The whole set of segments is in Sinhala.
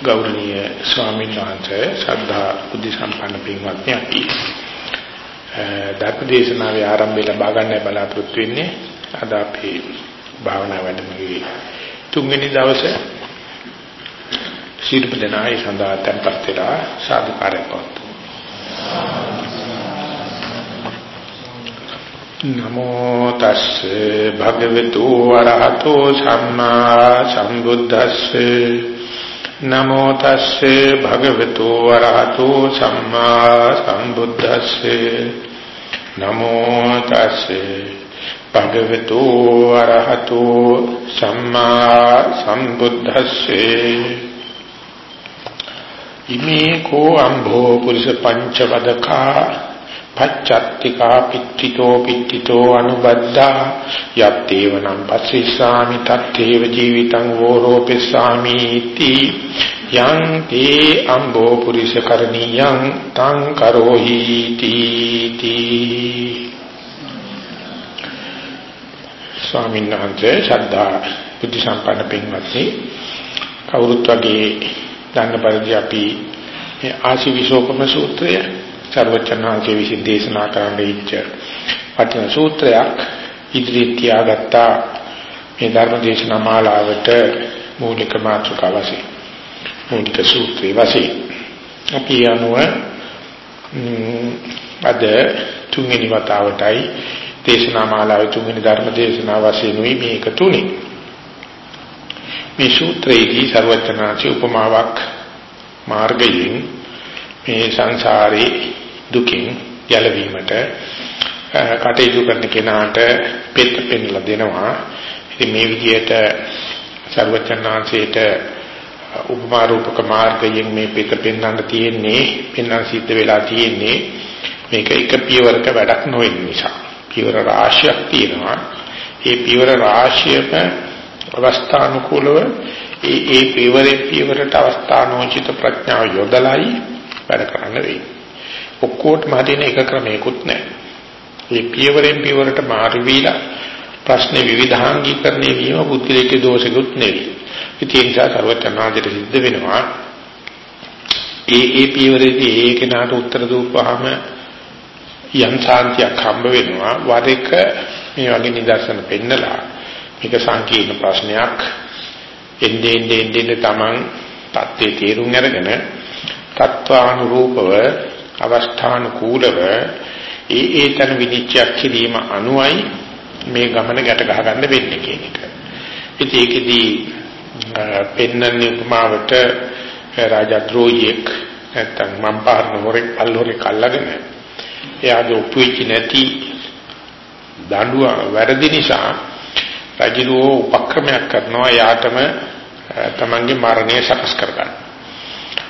ගෞරවනීය ස්වාමීන් වහන්සේ ශ්‍රද්ධා බුද්ධ සම්පන්න පින්වත්නි අපි ධර්මදේශනාවේ ආරම්භය ලබා ගන්න බලාපොරොත්තු වෙන්නේ. අද අපි භාවනා වැඩමුළුවේ තුන්වෙනි දවසේ ශීර්පදනායි සඳහා tempත් වෙලා සාදුකාරය පවතු නමෝ තස්සේ භගවතු වරහතෝ සම්මා සම්බුද්දස්සේ නමෝ තස්සේ භගවතු වරහතෝ සම්මා සම්බුද්දස්සේ. නමෝ තස්සේ භගවතු වරහතෝ සම්මා සම්බුද්දස්සේ. ඉමේ කෝ අම්භෝ පුරිස පංචවදකා පච්චත්තිකා පිට්ඨිතෝ පිට්ඨිතෝ අනුබද්ධා යත්තේවනම් පස්සිස්සාමි තත්තේව ජීවිතං වෝරෝපෙස්සාමි इति යං තේ අම්බෝ පුරිස කරණීයං තං කරෝහි තීති ස්වාමීන් වහන්සේ ශ්‍රද්ධා බුද්ධ සම්පන්න පින්වත්නි කවුරුත් වගේ දන්න පරිදි අපි මේ ආශිවිශෝකම සූත්‍රය සර්වචනාංශයේ විසින් දේශනා කරන්න ඉච්ච වටින සූත්‍රයක් ඉදිරියට තියාගත්තා මේ ධර්ම දේශනා මාලාවට මූලික මාතෘකාව වශයෙන්. මූලික සූත්‍රය වශයෙන්. අපි යනුව අද තුන්වෙනි වතාවටයි දේශනා මාලාවේ තුන්වෙනි ධර්ම දේශනාව වශයෙන් උයි මේක තුනේ. මේ සූත්‍රයේදී සර්වචනාංශයේ උපමාවක් මාර්ගයෙන් මේ සංසාරේ දුකින් ගැලවීමට කටයුතු කරන කෙනාට පෙත් පෙන්ලා දෙනවා. ඉතින් මේ විදිහට සර්වචන්නාංශයට උපමා රූපක මාර්ගයෙන් මේ පෙත් පෙන්වන්න තියෙන්නේ පෙන්වන්න සිද්ධ වෙලා තියෙන්නේ මේක එක පියවරක වැඩක් නොවෙන නිසා. පියවර රාශියක් තියෙනවා. ඒ පියවර රාශියක අවස්ථානුකූලව ඒ ඒ පියවරේ පියවරට අවස්ථානෝචිත ප්‍රඥාව යොදලයි වැඩ කරන්න වෙයි. ඔක්කොටම හදින එක ක්‍රමයකුත් නැහැ. මේ පියවරෙන් පියවරට මාරු වීලා ප්‍රශ්නේ විවිධාංගීකරණය වීම බුද්ධිලේක දෝෂෙකුත් නෙවෙයි. ඉතින් ඒ නිසා ਸਰවඥාදයට සිද්ධ වෙනවා ඒ ඒ පියවරේදී ඒ කෙනාට උත්තර දුප්පහම යම් ශාන්තියක් හම්බ වෙනවා. වර එක මේ වගේ නිදර්ශන පෙන්නලා මේක සංකීර්ණ ප්‍රශ්නයක් එන්නේ එන්නේ එන්නේ තමන් தත්ත්වයේ තේරුම් අරගෙන තත්වානුරූපව අවස්ථානුකූලව ඒ ඒතන විනිශ්චයක් කිරීම අනුවයි මේ ගමන ගැට ගහ ගන්න වෙන්නේ කියන එක. ඉතින් ඒකෙදී පෙන්නන්නේ උපමාවට රාජද්‍රෝහියෙක් නැත්තම් මම් පාරන හොරෙක් අල්ලෝරෙක් අල්ලගෙන එයාගේ උපවිච්ච නැති දඬුව වැරදි නිසා රජුරෝ උපක්‍රමයක් කරනවා යාටම තමන්ගේ මරණය සකස් කරගන්න.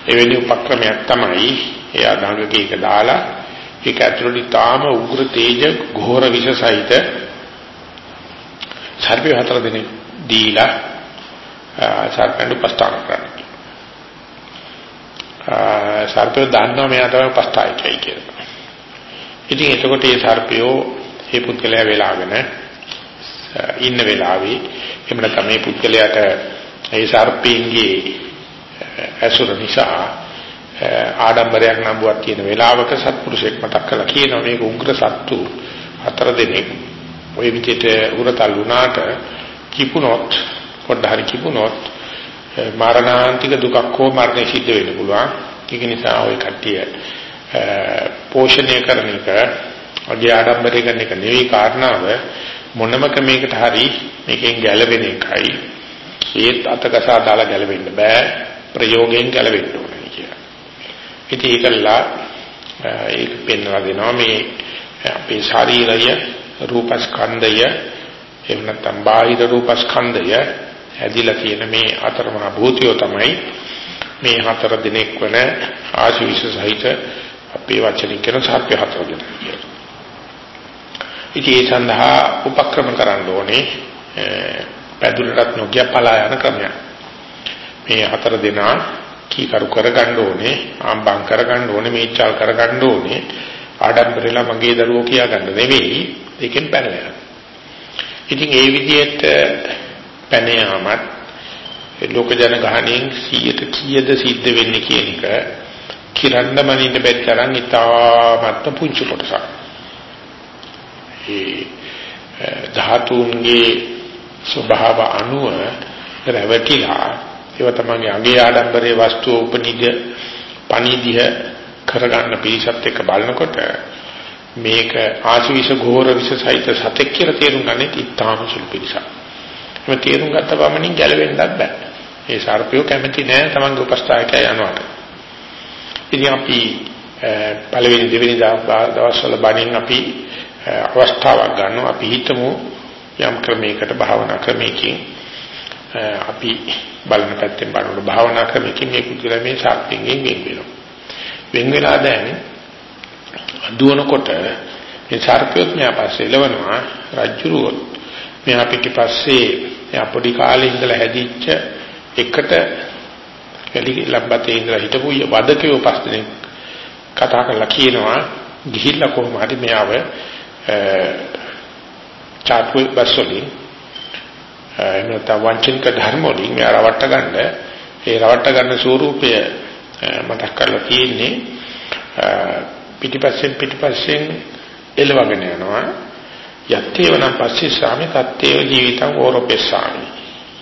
එවැනි උපක්‍රමයක් තමයි එයා ගඟක එක දාලා ඒක ඇතුළේ තාම උග්‍ර තේජ ඝෝර විෂ සහිත සර්පය හතර දෙනෙක් දීලා සර්පෙන්ට පස්තාන කරන්නේ. සර්පය දන්නවා මෙයා තමයි පස්තායකයි කියලා. ඉතින් එතකොට මේ සර්පයෝ මේ පුද්ගලයා වෙලාගෙන ඉන්න වෙලාවේ එහෙම නැත්නම් මේ පුද්ගලයාට ඒ සර්පින්ගේ ඇසුර නිසා ආඩම්බරයක් නම්බුවක් තියෙන වෙලාවක සත්පුරුෂයෙක් මතක් කරලා කියනවා මේක උග්‍ර සත්තු හතර දෙනෙක් ওই විදිහට උරතල් වුණාට කිපුණොත් පොඩ්ඩ හරි කිපුණොත් මරණාන්තික දුකක් හෝ මරණය සිද්ධ වෙන්න පුළුවන් ඒක නිසා ওই කට්ටිය පෝෂණය කරන එක අගේ ආඩම්බරය කරන එක නෙවෙයි කාරණාව මොනම ක්‍රමයකට හරි මේකෙන් ගැලවෙන එකයි ඒත් අතකසා දාලා ගැලවෙන්න බෑ ප්‍රයෝගයෙන් ගැලවෙන්න ඕනේ කියලා. ඉතින් ඒකලා ඒක පෙන්වලා දෙනවා මේ අපේ ශරීරය රූපස්කන්ධය එහෙම නැත්නම් බාහිර රූපස්කන්ධය ඇදිලා තියෙන මේ අතරමහා භූතියෝ තමයි මේ හතර දිනක් වන ආශිවිෂ සහිත අපේ වචනින් කියන සත්‍ය හතර දිනක් කියලා. ඉතින් ඒ සඳහා උපක්‍රම කරන්න ඕනේ පැදුරටත් නොගිය පලා යන ක්‍රමයක්. මේ හතර දෙනා කීකරු කරගන්න ඕනේ ආම්බම් කරගන්න ඕනේ මේචල් කරගන්න ඕනේ ආඩම්බරලා මගේ දරුවෝ කියා ගන්න නෙවෙයි ඒකෙන් පැනලා ඉතින් ඒ විදිහට පැන යාමත් ලෝක ජන ගහණයෙන් 100ට කීයද සිද්ධ වෙන්නේ කියන එක කිරන්න මනින්න බැරි තරම් ඉතාමත්ම පුංචි කොටසක්. ඒ ධාතුන්ගේ ස්වභාව අනුව රැවටිලා ඒව තමයි අගේ ආඩම්බරයේ වස්තු උපනිද පණිදිහ කරගන්න පිළිසත් එක බලනකොට මේක ආශිවිෂ ඝෝර විෂ සහිත සතෙක් කියලා තේරුම් ගන්නේ ඉතාම සුළු පිළිසක්. මේ තේරුම් ගත්ත පමණින් ගැලවෙන්නත් බෑ. ඒ සර්පයෝ කැමති නෑ තමන්ගේ උපස්ථායකයා යනවට. ඉතින් අපි පළවෙනි දෙවෙනි දවස්වල බණින් අපි අවස්ථාවක් ගන්නවා අපි හිතමු යම් ක්‍රමයකට භාවනා ක්‍රමයකින් අපි බලන පැත්තෙන් බලන භාවනා ක්‍රමයකින් මේ පුදුලා මේ ශක්තියෙන් වෙන් වෙනවා. වෙන් වෙලා දැන් දුවනකොට මේ සර්පයොත් මෙහා පස්සේ එළවනවා රජ්ජුරුවොත් මෙහා පිටිපස්සේ එයා පොඩි කාලේ ඉඳලා හැදිච්ච එකට කලි ලබ්බතේ ඉඳලා හිටපු වදකයෝ පස් දෙනෙක් කතා කරලා කියනවා ගිහිල්ලා කොහොම හරි මෙයාව චාටුවේ බස්වලින් එනත වංචනික ධර්ම වලින් මෙයා රවට්ට ගන්න. ඒ රවට්ට ගන්න ස්වරූපය මතක් කරලා තියෙන්නේ පිටිපස්සෙන් පිටිපස්සෙන් එළවගෙන යනවා. යත්තේවනම් පස්සේ සාමි තත්තේව ජීවිතං ඕරොපෙස්සාමි.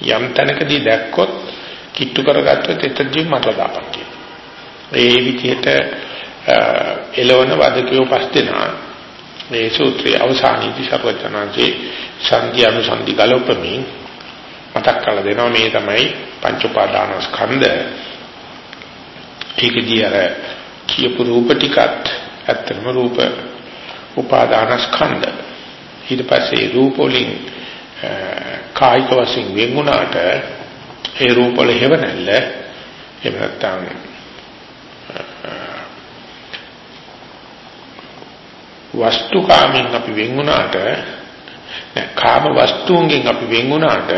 යම් තැනකදී දැක්කොත් කිට්ටු කරගත්තොත් එතනදී මට දාපන් ඒ විදිහට එළවන වදකියෝ පස් දෙනා මේ සූත්‍රයේ අවසානයේදී සර්වඥාන්සේ සංධි අනුසන්ධි ගලපමින් මතක් කරලා දෙනවා මේ තමයි පංච උපාදානස්කන්ධ ඒකදී අර කියපු රූප ටිකත් ඇත්තම රූප උපාදානස්කන්ධ. ඊට පස්සේ රූප වලින් කායික වශයෙන් වෙන් වුණාට ඒ රූප වල හේවණල්ල එහෙම නැත්නම් වස්තුකාමෙන් අපි වෙන් වුණාට කාම වස්තුන්ගෙන් අපි වෙන් වුණාට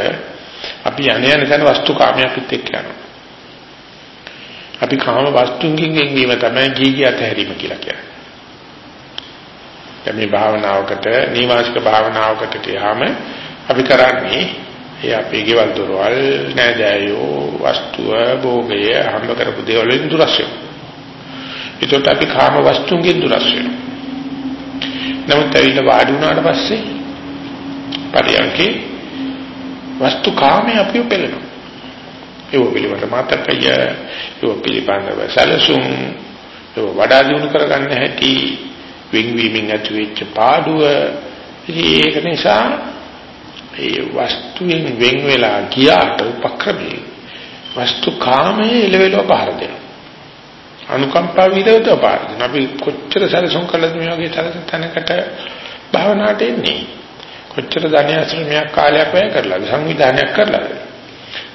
අපි යන්නේ යන තැන වස්තුකාමයේ අපිත් එක්ක යනවා. අපි කාම වස්තුන්ගෙන් වෙන්වීම තමයි ගීගී අතහැරීම කියලා කියන්නේ. දැන් මේ භාවනාවකට නීවාසික භාවනාවකට තියාම අපි කරන්නේ ඒ අපේ ගෙවල් දොරවල් නෑදෑයෝ වස්තුව භෝගය හම්බ කරපු දේවල් වලින් දුරස් වෙනවා. ඒකට අපි කාම වස්තුන්ගෙන් දුරස් වෙනවා. නමුත් ඇවිල්ලා වාඩි වුණාට පස්සේ පරියන්කේ වස්තු කාමයේ අපිව පෙළෙනවා. ඒව පිළිබඳ මාතකය, ඒව පිළිබඳව සැලසුම්, ඒව වඩා දියුණු කරගන්න හැටි, වින්වීමෙන් ඇති වෙච්ච පාඩුව, ඒක නිසා ඒ වස්තුවෙන් වෙන් වෙලා ගියාට උපක්‍රමයේ වස්තු කාමයේ එළවෙලව පහර දෙනවා. අනුකම්පා විරෝධ පාරදින අපි කොච්චර සැලසුම් කළද මේ වගේ සැලසුම් තැනකට භාවනාවට එන්නේ කොච්චර ධානයශ්‍රමයක් කාලයක් වැය කරලාද සංවිධානයක් කරලාද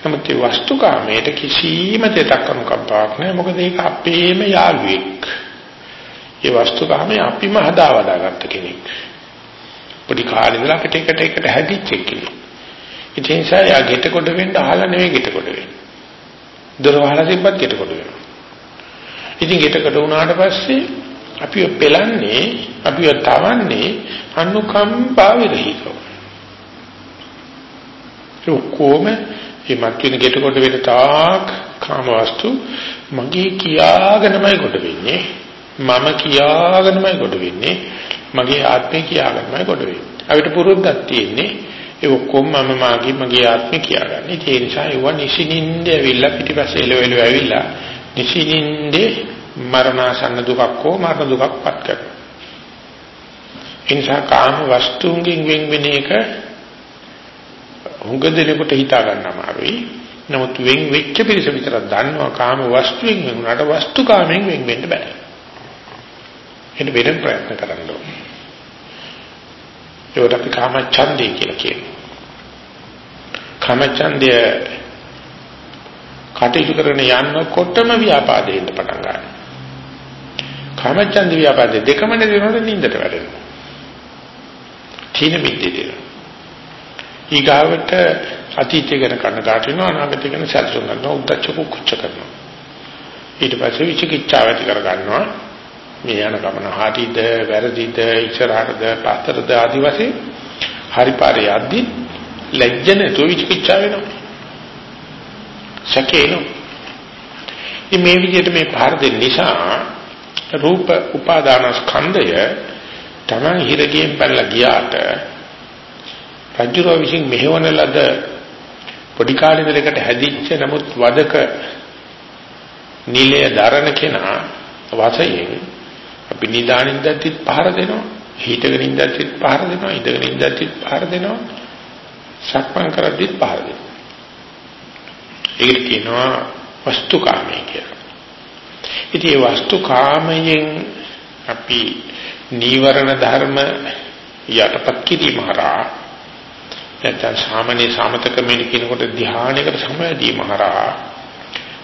නමුත් ඒ වස්තුකාමයට කිසිම දෙයක් අනුකම්පාවක් නැහැ. මොකද ඒක අපේම යාළුවෙක්. ඒ වස්තුකාමයේ අපිම හදාවදාගත්ත කෙනෙක්. පොඩි කාලේ ඉඳලා අපිට එකට එකට හැදිච්ච කෙනෙක්. ඉතින් ඒ නිසා යා ගෙට කොට වෙන්න අහලා නෙවෙයි ගෙට කොට වෙන්නේ. දොර වහලා තිබ්බත් ගෙට කොට වෙනවා. ඉතින් ගෙටකට වුණාට පස්සේ අපිව පෙලන්නේ අපිව තවන්නේ අනුකම්පා විරහිතව. ඒ කොහොම මේ මත්වින ගෙටකොට වෙන තාක් කාමවස්තු මගේ කියාගෙනමයි කොට වෙන්නේ. මම කියාගෙනමයි කොට වෙන්නේ. මගේ ආත්මය කියාගෙනමයි කොට වෙන්නේ. අපිට පුරුද්දක් තියෙන්නේ ඒ ඔක්කොම මම මාගේ මගේ ආත්මය කියාගන්න. ඒ නිසා ඒව නිසින්ින්ද ඇවිල්ලා පිටිපස්සේ එලවෙල ඇවිල්ලා නිසින්ින්දේ මරණාසන්න දුකක් හෝ මරණ දුකක් පත් කරනවා. එනිසා කාම වස්තුන්ගෙන් වෙන් වෙන එක හුඟ දෙනෙකුට හිතා ගන්න අමාරුයි. නමුත් වෙන් වෙච්ච පිරිස විතරක් දන්නවා කාම වස්තුවෙන් වෙන් වුණාට වස්තු කාමෙන් වෙන් වෙන්න බෑ. එන්න වෙන ප්‍රයත්න කරන්න ඕනේ. ඒකට අපි කාම ඡන්දය කියලා කියනවා. කාම ඡන්දය කටයුතු කරගෙන යනකොටම ව්‍යාපාදයෙන් පටන් ගන්නවා. කාමච්ඡන්ද ව්‍යාපාද දෙකම නැතිවෙනකොට නිින්දට වැටෙනවා. තීන මිද්දේදී. ඊගාවට අතීතය ගැන කනගාටු වෙනවා අනාගතය ගැන සැලසුම් කරනවා උද්දච්ච කුච්ච කරනවා. ඊට පස්සේ විචිකිච්ඡාව ඇති කර ගන්නවා. මේ යන ගමන හරිද වැරදිද ඉස්සරහටද පස්සටද ආදි වශයෙන් හරි පාරේ යද්දි ලැජ්ජ නැතුව විචිකිච්ඡා වෙනවා. සැකේනවා. ඉතින් මේ විදිහට මේ පහර දෙන්න නිසා රූප උපාදානස්කන්ධය තමන් හිරගෙන් පැනලා ගියාට රජුරෝ විසින් මෙහෙවන ලද පොඩි කාලේ ඉඳලකට හැදිච්ච නමුත් වදක නිලය දරන කෙනා වශයෙන් අපි නිදානින් දැත්තිත් පහර දෙනවා හිටගෙන ඉඳද්දිත් පහර දෙනවා ඉඳගෙන ඉඳද්දිත් පහර දෙනවා සක්මන් කරද්දිත් පහර දෙනවා. ඒකට කියනවා වස්තුකාමී කියලා. ඉතින් මේ වස්තුකාමයෙන් අපි නීවරණ ධර්ම යටපත් කිරීම හරහා නැත්නම් සාමාන්‍ය සමත ක්‍රමයේ කියනකොට ධ්‍යානයකට සමවැදීම හරහා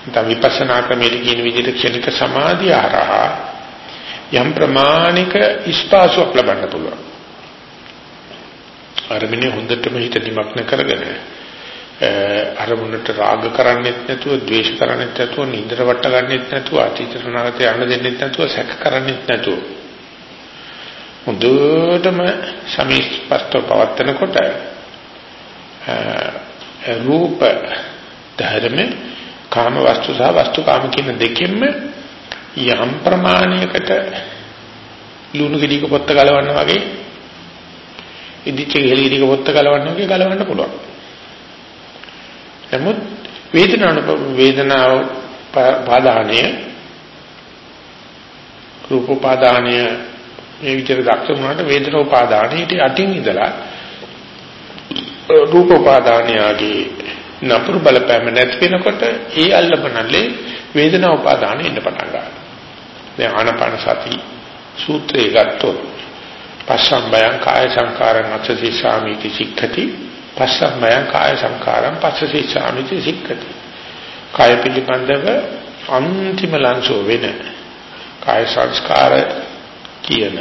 නැත්නම් විපස්සනා ක්‍රමයේ කියන විදිහට ක්ෂණික සමාධිය හරහා යම් ප්‍රමාණික ස්පාසුවක් ලබන්න පුළුවන්. අරමිනේ හොඳටම හිත නිමග්න කරගෙන අරමුණට රාග කරන්නේත් නැතුව, ද්වේෂ කරන්නේත් නැතුව, නින්දර වට ගන්නෙත් නැතුව, අතීත සනාගත යන්න දෙන්නෙත් නැතුව, සැක කරන්නේත් නැතුව හොඳටම සමීපස්තව පවත්නකොට රූප ධර්ම කාම වස්තු සහ වස්තු කාම කියන දෙකෙන්ම යම් ප්‍රමාණයකට ලුණු ගෙඩියක පොත්ත ගලවන්න වගේ ඉදිච්ච ගෙඩියක පොත්ත ගලවන්න වගේ ගලවන්න පුළුවන්. නමුත් වේදනාව වේදනාව පාදානය රූප පාදානය මේ විදිහට දක්ෂ වුණාට වේදනෝපාදානයේ යටින් ඉඳලා රූපෝපාදානයගේ නපුරු බලපෑම නැති වෙනකොට ඒ අල්ලපනල්ලේ වේදනෝපාදානෙ ඉන්න පටන් ගන්නවා. දැන් ආනපාන සති සූත්‍රය ගත්තොත් පස්සම්බයං කාය සංකාරං අත්ථි සාමිති සික්ඛති පස්සම්බයං කාය සංකාරං පස්සසි සාමිති සික්ඛති. කාය පිළිබඳව අන්තිම ලංසෝ වෙන කාය සංස්කාර කියන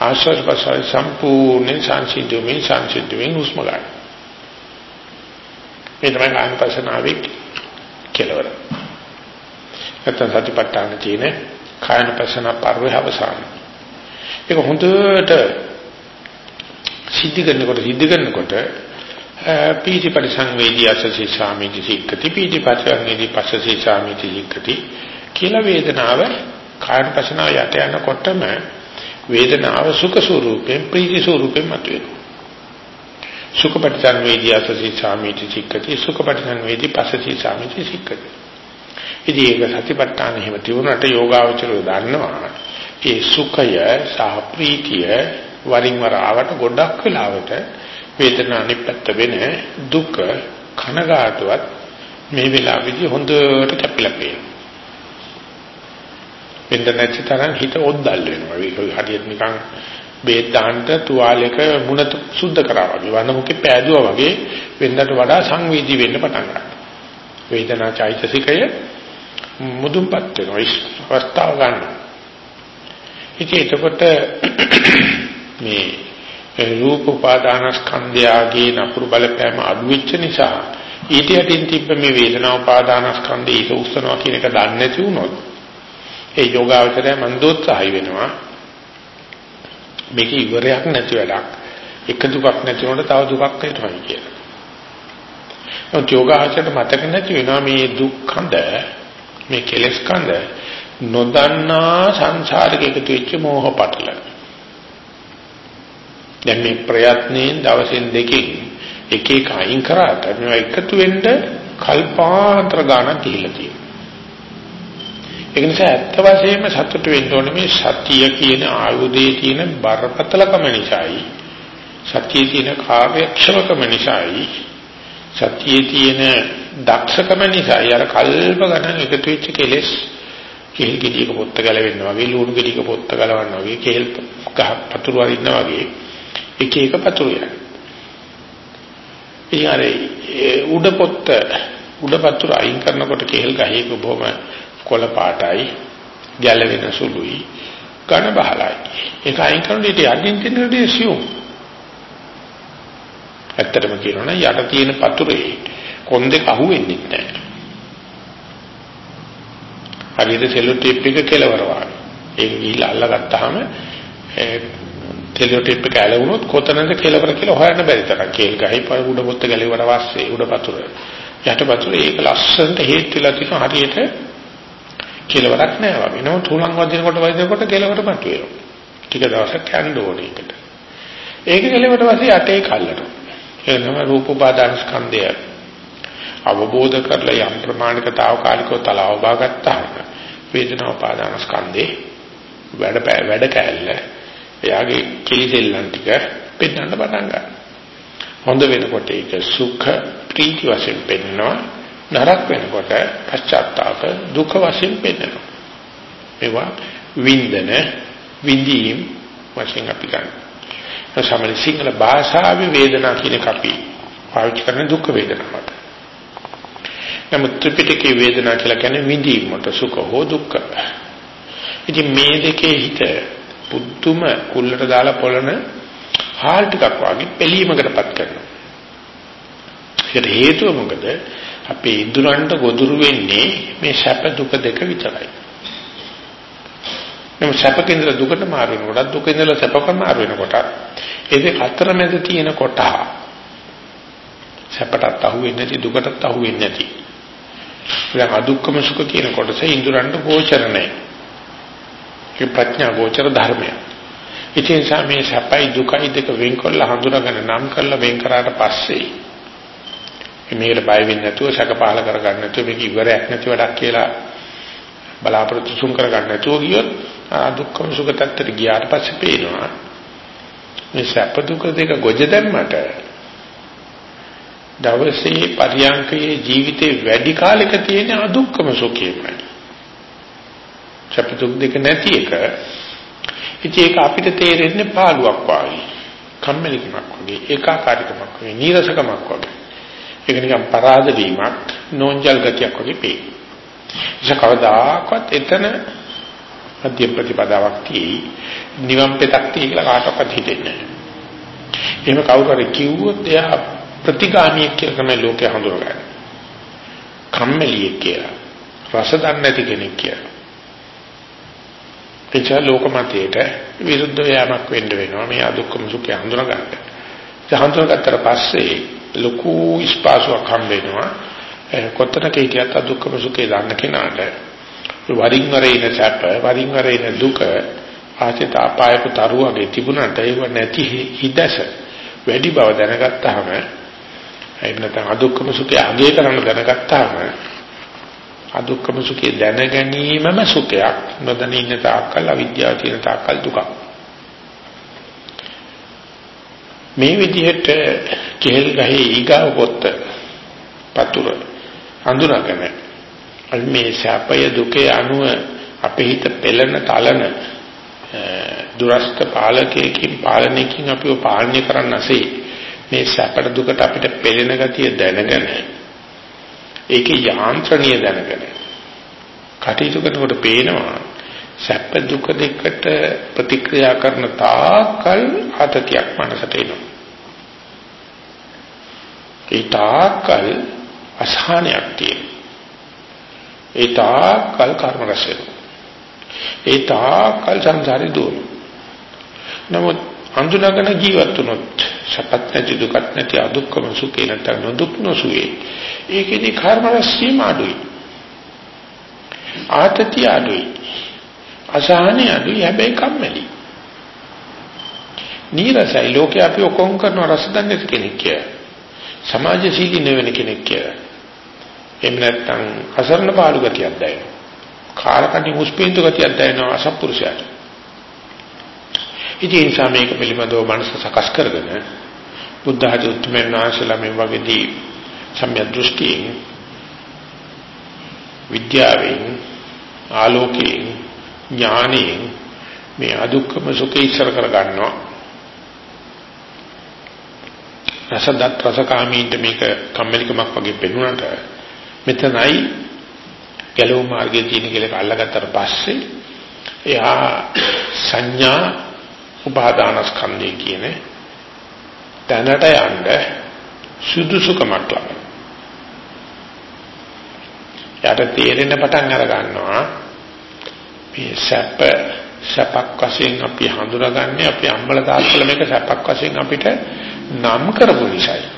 ආශ්වාස ප්‍රශ්වාස සම්පූර්ණ සංසිද්ධුමින් සංසිද්ධුමින් හුස්ම ගන්න. මේ තමයි ආනපසනාවේ කෙලවර. නැත්නම් සතිපට්ඨාන තියෙන කායනපසන පරිවහ අවසාන. ඒක හොඳට සිද්ධ කරනකොට සිද්ධ කරනකොට පීති පරිසංවේදී අසසී සාමිති සික්කති පීති පරිසංවේදී පස්සසී සාමිති සික්කති කියලා වේදනාව කායනපසනාව යට යනකොටම වේදනාව සුඛ ස්වරූපයෙන් ප්‍රීති ස්වරූපයෙන් මතුවෙනවා. සුඛපටිසං වේදී අසසි සාමිති සික්කති සුඛපටිසං වේදී පසසි සාමිති සික්කති. ඉතින් ඒක සතිපට්ඨාන එහෙම තිබුණාට යෝගාවචරය දන්නවා. ඒ සුඛය සහ ප්‍රීතිය වරින් වර ආවට ගොඩක් වෙලාවට වේදනාවක් පැත්ත වෙන දුක කනගාටුවත් මේ වෙලාවේදී හොඳට කැපිලා පේනවා. වෙන්න නැති තරම් හිත ඔද්දල් වෙනවා. ඒක හරියට නිකන් බේත් දාන්න තුවාලයක මුණත සුද්ධ කරා වගේ වන්න මුකේ පෑදුවා වගේ වෙන්නට වඩා සංවේදී වෙන්න පටන් ගන්නවා. වේදනා චෛතසිකය මුදුන්පත් වෙනවා. අවස්ථාව ගන්නවා. ඉතින් එතකොට මේ රූප උපාදානස්කන්ධයගේ නපුරු බලපෑම අඩු වෙච්ච නිසා ඊට යටින් තිබ්බ මේ වේදනා උපාදානස්කන්ධය ඊට උස්සනවා කියන එක දන්නේ නැති වුණොත් ඒ යෝගාවචරය මන්දෝත්සහයි වෙනවා මේක ඉවරයක් නැති වැඩක් එක දුකක් නැති වුණොත් තව දුකක් එනවා කියලා. ඔය යෝගාචරයට මතක නැති වෙනවා මේ දුක්ඛඳ මේ කෙලෙස් කඳ නොදන්නා සංසාරයක එකතු වෙච්ච මෝහ පටල. දැන් මේ ප්‍රයත්නයෙන් දවසෙන් දෙකකින් එක එක අයින් කරාට මේවා එකතු වෙන්න කල්පාන්තර ගානක් ගිහිල්ලා තියෙනවා. ඒක නිසා ඇත්ත වශයෙන්ම සතුට වෙන්න ඕනේ මේ සතිය කියන ආයුධයේ තියෙන බරපතලකම නිසායි සතියේ තියෙන කාර්යක්ෂමකම නිසායි සතියේ තියෙන දක්ෂකම නිසායි අර කල්ප ගණන් එකතු වෙච්ච කෙලෙස් කෙල් ගෙඩියක පොත්ත ගලවෙන්න වගේ ලුණු ගෙඩියක පොත්ත ගලවන්න වගේ කෙල් ගහ පතුරු වරින්න වගේ එක එක පතුරු යන. ඉතින් අර උඩ පොත්ත උඩ පතුරු අයින් කරනකොට කෙල් ගහේක බොහොම කොළ පාටයි ගැලවෙන සුළුයි ඝන බහලයි. ඒක අයින් කරන විට යටින් තියෙන දේ සියුම් ඇත්තටම කියනවා නම් යට තියෙන පතුරේ කොන් දෙක අහුවෙන්නේ නැහැ. හරියට සෙලෝ ටේප් එක කෙලවර වගේ ඒක ගිහිල්ලා අල්ලගත්තාම සෙලෝ ටේප් එක ඇලවුණොත් කොතනද කෙලවර කියලා හොයන්න බැරි තරම්. කේල් ගහයි පය උඩ පොත්ත ගැලෙවට පස්සේ උඩ පතුර. යටපතුල ඒක ලස්සනට හේත් වෙලා තියෙන හරියට කෙලවරක් නෑ වගේ. නමුත් හුලං වදිනකොට වදිනකොට කෙලවරපත් වෙනවා. ටික දවසක් යන්න ඕනේ ඒකට. ඒක කෙලවට පස්සේ අටේ කල්ලට. ඒ තමයි රූප උපාදාන ස්කන්ධය අවබෝධ කරලා යම් ප්‍රමාණික తాවකාලිකව තලාව බාගත්තාම වේදනා උපාදාන ස්කන්ධේ වැඩ වැඩ කැල්ල එයාගේ කිලිසෙල්ලන් ටික පෙන්වන්න පටන් ගන්නවා. හොඳ වෙනකොට ඒක සුඛ ප්‍රීති වශයෙන් පෙන්වනවා. නරක වෙනකොට පශ්චාත්තාප දුක වශයෙන් පෙන්වනවා. ඒවා වින්දන විඳීම් වශයෙන් අපි ගන්නවා. සාමාන්‍ය සිංහල භාෂාවේ වේදනා කියන එක අපි පාවිච්චි කරන දුක් වේදනාවක්. නමුත් ත්‍රිපිටකයේ වේදනා කියලා කියන්නේ විඳීමට සුඛ හෝ දුක්ඛ. ඉතින් මේ දෙකේ හිත පුදුම කුල්ලට දාලා පොළන හාල් ටිකක් වගේ පිළීමකටපත් කරනවා. ඒකට හේතුව මොකද? අපේ ඉදurante ගොදුරු වෙන්නේ මේ සැප දුක දෙක විතරයි. නමුත් සැප කේන්ද්‍ර දුකට මාරු වෙනකොට දුක ඉඳලා සැපක මාරු වෙනකොට ඒ දෙක අතරමැද තියෙන කොට සැපටත් අහු වෙන්නේ නැති දුකටත් අහු වෙන්නේ නැති. දැන් අදුක්කම සුඛ කියන කොටස ඉන්ද්‍රයන්ට ගෝචර නැහැ. ඒ ප්‍රඥා ගෝචර ධර්මය. ඉතින් සාමේ සැපයි දුකයි දෙක වෙන්කොල්ල හඳුනාගෙන නම් කරලා වෙන් කරාට පස්සේ මේකට බය වෙන්නේ නැතුව සැක පහල කරගන්න නැතුව මේක ඉවරයක් නැති වැඩක් කියලා බලාපොරොත්තු සුන් කරගන්න නැතුව ගියොත් දුක්ඛම සුඛ tattට ගියාට පස්සේ පේනවා මේ සැප දුක දෙක ගොජ දැම්මට දවසේ පරියන්කයේ ජීවිතේ වැඩි කාලයක තියෙන අදුක්කම සුඛයමයි. සැප දුක් දෙක නැති එක ඉතින් ඒක අපිට තේරෙන්නේ පාළුවක් වගේ. කම්මැලිකමක් වගේ, ඒකාකාරීකමක් වගේ, නීරසකමක් වගේ. ඒක නිකන් පරාද වීමක්, නෝන්ජල් ගතියක් වගේ පේනවා. ඒක කවදාකවත් එතන මධ්‍ය ප්‍රතිපදාවක් තියෙයි නිවන් පෙතක් තියෙයි කියලා කාටවත් හිතෙන්නේ නැහැ. එහෙම කවුරු හරි කිව්වොත් එයා ප්‍රතිගාමියෙක් කියලා තමයි ලෝකේ හඳුනගන්නේ. කම්මැලියෙක් කියලා. රස දන්නේ නැති කෙනෙක් කියලා. එචා ලෝක මතයට විරුද්ධ යාමක් වෙන්න වෙනවා මේ අදුක්කම සුඛය හඳුනගන්න. ඒ හඳුනගත්තට පස්සේ ලොකු ස්පාසුවක් හම්බ වෙනවා. කොතනක හිටියත් අදුක්කම සුඛය දන්න කෙනාට වරින් වර එන සැප වරින් වර එන දුක ආචිත අපායක තරුවගේ තිබුණාට ඒව නැති හිදස වැඩි බව දැනගත්තාම එහෙම නැත්නම් අදුක්කම සුඛය අගය කරන්න දැනගත්තාම අදුක්කම සුඛය දැන ගැනීමම සුඛයක් නොදැන ඉන්න තාක්කල් අවිද්‍යාව තියෙන තාක්කල් දුකක් මේ විදිහට කෙල් ගහේ ඊගාව පොත්ත පතුර අඳුනගෙන මේ සැපය දුකේ අනුව අපේ හිත පෙළෙන තලන දුරස්ත පාලකයකින් පාලනයකින් අපිව පාලනය කරන්න ඇසේ මේ සැපට දුකට අපිට පෙළෙන ගතිය දැනගෙන ඒකේ යාන්ත්‍රණීය දැනගෙන කටයුතු කරනකොට පේනවා සැප දුක දෙකට ප්‍රතික්‍රියා කරන තාකල් ආතතියක් මනසට එනවා ඒ තාකල් අසහනයක් තියෙනවා ඒ තාකල් කර්ම රැස් වෙනවා. ඒ තාකල් සංසාරේ දුවන. නමුත් අඳුනගෙන ජීවත් වුණොත් සපත් නැති දුකත් නැති අදුක්කම සුඛේ නැත්නම් නොදුක් නොසුවේ. ඒකෙදි කර්ම රැස්වීම අඩුයි. ආතතිය අඩුයි. අසහනෙ අඩුයි හැබැයි කම්මැලි. නීරසයි ලෝකේ අපි ඔකොන් කරන රස දන්නේ කෙනෙක් කියලා. සමාජශීලී නෙවෙන කෙනෙක් කියලා. එහෙම නැත්නම් අසරණ පාළු ගතියක් දැනෙනවා. කාලකටි මුස්පීන්තු ගතියක් දැනෙනවා අසත්පුරුෂයාට. ඉතින් ඒ නිසා මේක පිළිබඳව මනස සකස් කරගෙන බුද්ධ ආදී උත්තරමයන් වහන්සේලා මේ වගේදී සම්‍යක් දෘෂ්ටියෙන් විද්‍යාවෙන් ආලෝකයෙන් ඥානයෙන් මේ අදුක්කම සුඛය ඉස්සර කර ගන්නවා රසදත් රසකාමීන්ට මේක කම්මැලිකමක් වගේ පෙනුනට මෙතනයි ගැලවුම් මාර්ගයේ තියෙන කියලා අල්ලගත්තට පස්සේ එයා සංඥා උපාදානස්කන්ධය කියන තැනට යන්න සුදුසුකමක් ලබනවා. යට තේරෙන පටන් අර ගන්නවා මේ සැප සැපක් වශයෙන් අපි හඳුනාගන්නේ අපි අම්බල තාත්තල මේක සැපක් වශයෙන් අපිට නම් කරපු නිසායි.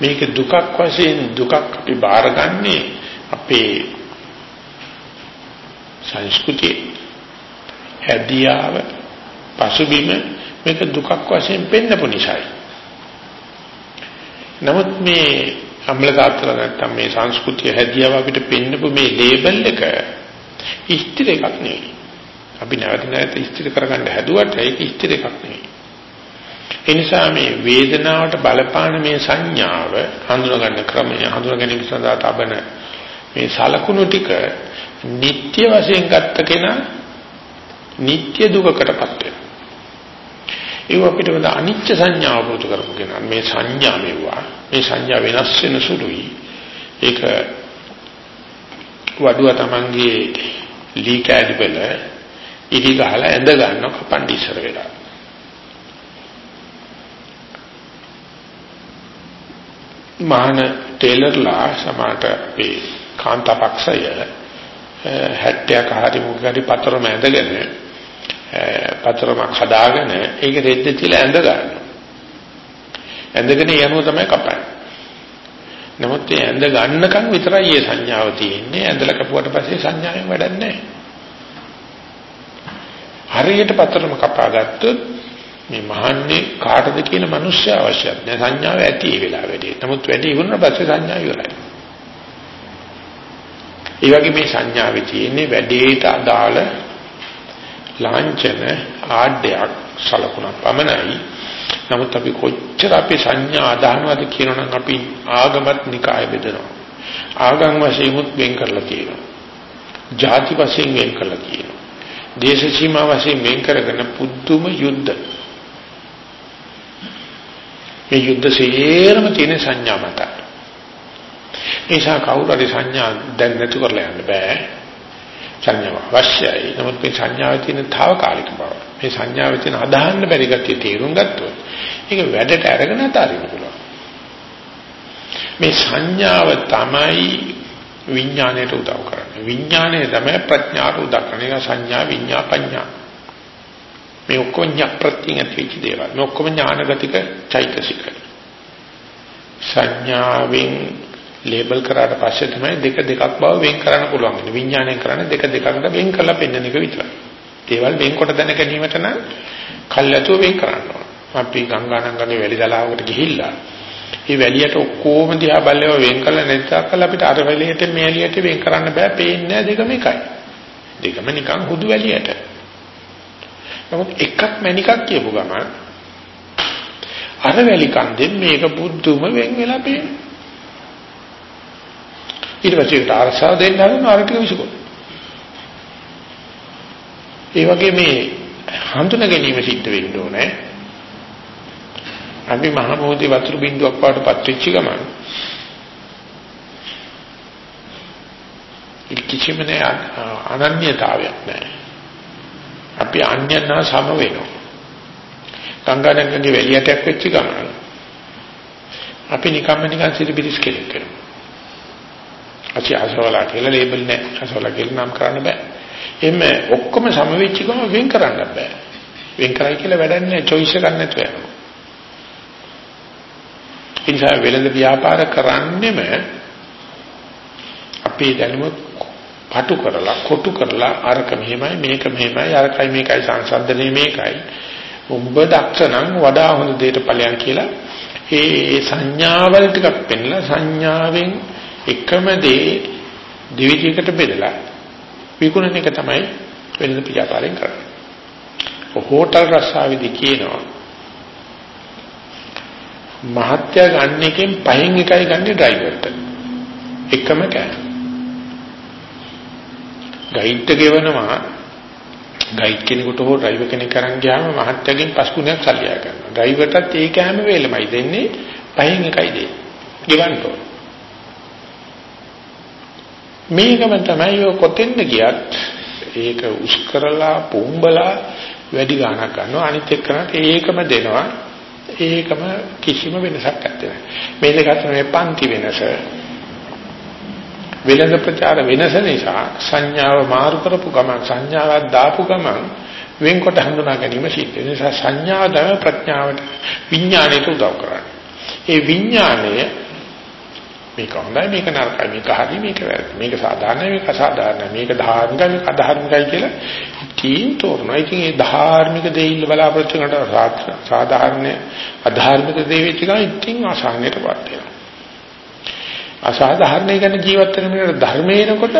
මේක දුකක් වශයෙන් දුකක් අපි බාරගන්නේ අපේ සංස්කෘතිය හැදියාව පසුබිම මේක දුකක් වශයෙන් පෙන්නපු නිසායි. නමුත් මේ අම්ල තාත්තලා නැත්තම් මේ සංස්කෘතිය හැදියාව අපිට පෙන්නපු මේ ලේබල් එක ඉස්තිර එකක් නෙවෙයි. අපි නැවත නැවත ඉස්තිර කරගන්න හැදුවට ඒක ඉස්තිර එකක් නෙවෙයි. ඒ නිසා මේ වේදනාවට බලපාන මේ සංඥාව හඳුනා ගන්න ක්‍රමය හඳුනා ගැනීම සඳහා තබන මේ සලකුණු ටික නිත්‍ය වශයෙන් ගත්ත කෙනා නිත්‍ය දුකකටපත් වෙනවා. ඒ අපිට වද අනිත්‍ය සංඥාව පුරුදු කරපු කෙනා මේ සංඥා මෙවුවා මේ සංඥා වෙනස් වෙන සුළුයි. ඒක වඩුව තමන්ගේ ලී කැඩි වල ඉදි ගහලා ඇඳ ගන්න කපන්න ඉස්සර වෙලා. මාන ටේලර්ලා සමාට අපේ කාන්තාපක්ෂය 70ක හරි මුගරි පතරම ඇඳගෙන පතරමක් හදාගෙන ඒක රෙද්ද තියලා ඇඳ ගන්නවා. ඇඳගෙන යනුව තමයි කපන්නේ. නමුත් ඒ ඇඳ ගන්නකම් විතරයි මේ සංඥාව තියෙන්නේ. ඇඳලා කපුවට පස්සේ සංඥාවෙන් වැඩක් නැහැ. හරියට පතරම කපා ගත්තොත් මේ මහන්නේ කාටද කියන මිනිස්සු අවශ්‍යත් නෑ සංඥාව ඇති ඒ වෙලාවේදී. නමුත් වැඩි ඉවරන පස්සේ සංඥාව ඉවරයි. ඒ වගේ මේ සංඥාවේ තියෙන්නේ වැඩේට අදාළ ලාංඡන ආඩ්‍යයක් සලකුණක් පමණයි. නමුත් අපි කොච්චර අපේ සංඥා අදහනවද කියනනම් අපි ආගමත් නිකාය බෙදනවා. ආගම් වශයෙන් උත් වෙන් කරලා තියෙනවා. ಜಾති වශයෙන් වෙන් කරලා තියෙනවා. දේශ සීමා වශයෙන් වෙන් කරගෙන පුදුම යුද්ධ මේ යුද්ධ සේරම තියෙන සංඥා මත. ඒසා කවුරු හරි සංඥා දැන් නැතු කරලා යන්න බෑ. සංඥාව අවශ්‍යයි. නමුත් මේ සංඥාවේ තියෙන తాවකාලික බව. මේ සංඥාවේ තියෙන අදහන්න බැරි ගැතිය තේරුම් ගත්තොත් ඒක වැඩට අරගෙන අතාරින්න පුළුවන්. මේ සංඥාව තමයි විඥාණයට උදව් කරන්නේ. විඥාණය තමයි ප්‍රඥාට උදව් කරන්නේ. සංඥා විඥා පඤ්ඤා. මේ ඔක්කොම ඥාප්‍රත්‍යයෙන් ඇතිවෙච්ච දේවල්. මේ ඔක්කොම ඥානගතික චෛතසික. සංඥාවෙන් ලේබල් කරාට පස්සේ තමයි දෙක දෙකක් බව වෙන් කරන්න පුළුවන්. විඥාණයෙන් කරන්නේ දෙක දෙකකට වෙන් කරලා පෙන්වන එක විතරයි. දේවල් වෙන්කොට දැන ගැනීමට නම් කල්ැතුව වෙන් කරන්න ඕන. අපි ගංගානංගගේ වැලි දලාවකට ගිහිල්ලා මේ වැලියට ඔක්කොම දිහා බලව වෙන් කළා නැත්නම් අපිට අර වැලියට මේ වැලියට වෙන් කරන්න බෑ. පේන්නේ දෙකම එකයි. දෙකම නිකන් හුදු වැලියට. නමුත් එකක් මැනිකක් කියපු ගමන් අර වැලි කන්දෙන් මේක බුද්ධුම වෙන් වෙලා පේනවා. ඊට පස්සේ ආරසාව දෙන්න හදන අර ටික විසකොල. ඒ වගේ මේ හඳුන ගැනීම සිද්ධ වෙන්න ඕනේ. අපි මහ මොහොතේ වතුර බින්දුවක් පාටපත් වෙච්ච ගමන් කිසිම නෑ අනන්‍යතාවයක් නෑ. අපි අන්‍යයන් හා සම වෙනවා. ගංගානංගගේ වැලියටක් වෙච්ච ගමන අපි නිකම්ම නිකන් සිරිබිරිස් කෙනෙක් වෙනවා. අපි අසවලා කියලා ලේබල් නැහැ. අසවලා කියලා නම් කරන්න බෑ. එimhe ඔක්කොම සම වෙච්ච ගමන් වෙන් කරන්න බෑ. වෙන් කරයි කියලා වැඩක් නැහැ. choice එකක් නැතුව යනවා. ඒ නිසා වෙළඳ ව්‍යාපාර කරන්නෙම අපේ දැනුම පටු කරලා කොටු කරලා අරක මෙහෙමයි මේක මෙහෙමයි අරකයි මේකයි සංසන්දනයේ මේකයි උඹ දක්ෂණම් වඩා හොඳ දෙයට ඵලයන් කියලා ඒ සංඥාවල් ටිකක් පෙන්නලා සංඥාවෙන් එකම දේ දෙවිදිහකට බෙදලා විකුණන එක තමයි වෙළඳ පියාපාරෙන් කරන්නේ. හෝටල් රස්සාවේදී කියනවා මහත්ය ගන්න එකෙන් පහෙන් එකයි ගන්න ඩ්‍රයිවර්ට. එකම කෑ. ගයිඩ්ට ගෙවනවා ගයිඩ් කෙනෙකුට හෝ ඩ්‍රයිවර් කෙනෙක් අරන් ගියාම මහත්යගෙන් පස් ගුණයක් සල්ලි ආය කරනවා. ඩ්‍රයිවර්ටත් ඒක හැම වෙලෙමයි දෙන්නේ පහෙන් එකයි දෙන්නේ. ගෙවන්න ඕන. මේකම තමයි ඔය කොතෙන්ද ගියත් ඒක උස් කරලා පොම්බලා වැඩි ගාණක් ගන්නවා අනිත් එක්කනට ඒකම දෙනවා ඒකම කිසිම වෙනසක් නැත්තේ. මේ දෙක අතර මේ පන්ති වෙනස වෙළඳ ප්‍රචාර වෙනස නිසා සංඥාව මාරු කරපු ගමන් සංඥාවක් දාපු ගමන් වෙන්කොට හඳුනා ගැනීම සිද්ධ වෙන නිසා සංඥාව තමයි ප්‍රඥාවට විඥාණයට උදව් කරන්නේ. ඒ විඥාණය මේක හොඳයි මේක නරකයි මේක හරි මේක වැරදි. මේක සාධාරණයි මේක අසාධාරණයි. මේක ධාර්මිකයි මේක අධාර්මිකයි කියලා තීන් තෝරනවා. ඉතින් ඒ ධාර්මික දෙයින් බලාපොරොත්තු කරනට සාධාරණ අධාර්මික දේ වෙච්ච ගමන් ඉතින් අසහනයටපත් වෙනවා. අසාධාරණ ගැන ජීවත් වෙන මිනිහට ධර්මේනකොට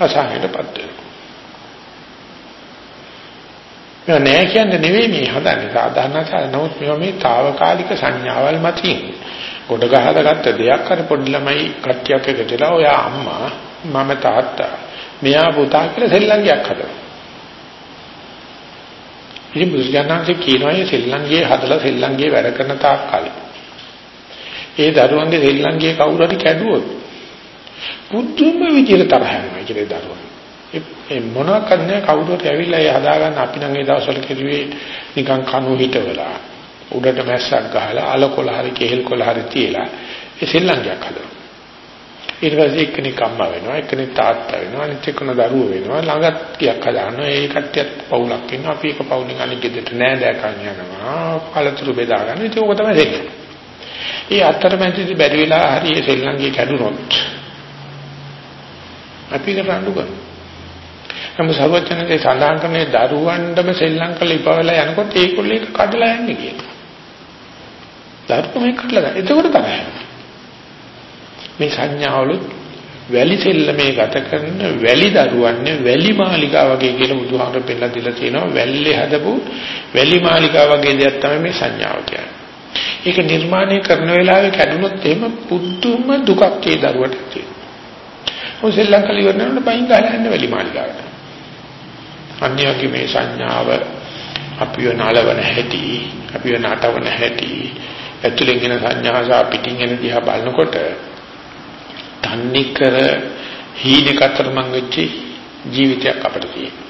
අසහනයටපත් වෙනවා. නෑ කියන්නේ නෙවෙයි මේ හදන්නේ. සාධාරණ සාධ නමුත් මේවා මේ తాවකාලික සංඥාවල් මතින් ගොඩ ගහලා ගත්ත දෙයක් අර පොඩි ළමයි කට්ටියක් එකතුලා ඔයා අම්මා මම තාත්තා මෙයා පුතා කියලා සෙල්ලංගයක් හදනවා. ඉතින් බුදුජානනාංශ කියනවා මේ සෙල්ලංගයේ හදලා සෙල්ලංගයේ වැඩ කරන තාක් කාලේ. ඒ දරුවන්ගේ සෙල්ලංගයේ කවුරු හරි කැඩුවොත් බුදුම විදියට තරහ යනවා කියලා දරුවන්. ඒ මොනවාක් නැහැ කවුරු හරි ඇවිල්ලා ඒ හදාගන්න අපි නම් ඒ දවස්වල කිව්වේ නිකන් කණු හිටවලා උඩට මැස්සක් ගහලා අලකොළ හරි කෙහෙල් කොළ හරි තියලා ඒ සෙල්ලංගයක් හදනවා. ඊට පස්සේ එක්කෙනෙක් අම්මා වෙනවා එක්කෙනෙක් තාත්තා වෙනවා අනිත් එක්කන දරුවෝ වෙනවා ළඟත් කියක් හදානවා ඒ කට්ටියත් පවුලක් ඉන්නවා අපි එක පවුලෙන් අනිත් ගෙදරට නෑ දැකන් යනවා පළතුරු බෙදා ගන්න ඉතින් ඕක තමයි දෙන්නේ. ඒ අතරමැදදී බැරි වෙලා හරි ඒ සෙල්ලංගේ කැඩුනොත් අපි කරඬු කරනවා. නමුත් සර්වඥන්ගේ සඳහන් කරන්නේ දරුවන්ටම සෙල්ලම් කළ ඉපවලා යනකොට ඒකොල්ලෝ ඒක කඩලා යන්නේ කියලා. දරුවෝ මේක කඩලා ගන්න. එතකොට තමයි. මේ සංඥාවලු වැලි සෙල්ලමේ ගත කරන වැලි දරුවන්නේ වැලි මාලිකා වගේ කියලා බුදුහාමර පෙන්නලා දීලා තියෙනවා. වැල්ලේ හදපු වැලි මාලිකා වගේ දෙයක් තමයි මේ සංඥාව කියන්නේ. ඒක නිර්මාණය කරන වෙලාවේ කැඩුනොත් එහෙම පුදුම දුකක් ඒ දරුවට තියෙනවා. ඔය සෙල්ලම් කලිය වෙනකොට පයින් ගහලා යන්න වැලි මාලිකාවට. අන්‍යගේ මේ සංඥාව අපිව නලවන හැටි, අපිව නටවන හැටි, ඇතුලෙන් එන සංඥා සහ පිටින් එන දිහා බලනකොට තන්නේ කර හීනක අතරමං වෙච්ච ජීවිතයක් අපිට තියෙනවා.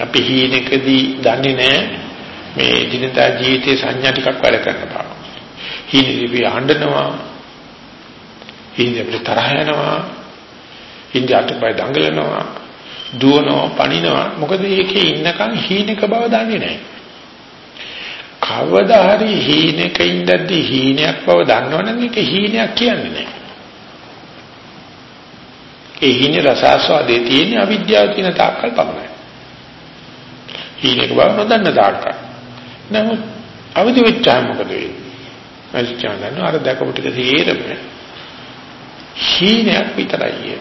අපි හීනකදී දන්නේ නැහැ මේ දිනදා ජීවිතයේ සංඥා ටිකක් වැඩ කරන බව. හිඳි ආණ්ඩනවා. හිඳි අපිට තරහ යනවා. හිඳි අතපය දඟලනවා. දුවනවා, පනිනවා. මොකද ඒකේ ඉන්නකන් හීනක බව දන්නේ නැහැ. කවදා හරි හීනක ඉඳද්දී හීනයක් බව දන්නවනම් ඒක හීනයක් කියන්නේ නැහැ. ඒ හීන රසාස්වාදයේ තියෙන අවිද්‍යාව තියෙන තාක්කල් පමණයි. හීනක බව නොදන්න තාක්කල්. නමුත් අවදි වෙච්චාම මොකද වෙන්නේ? අනිත්‍යයන් අර දැකපු ටික තේරෙම හීනයක් විතරයි.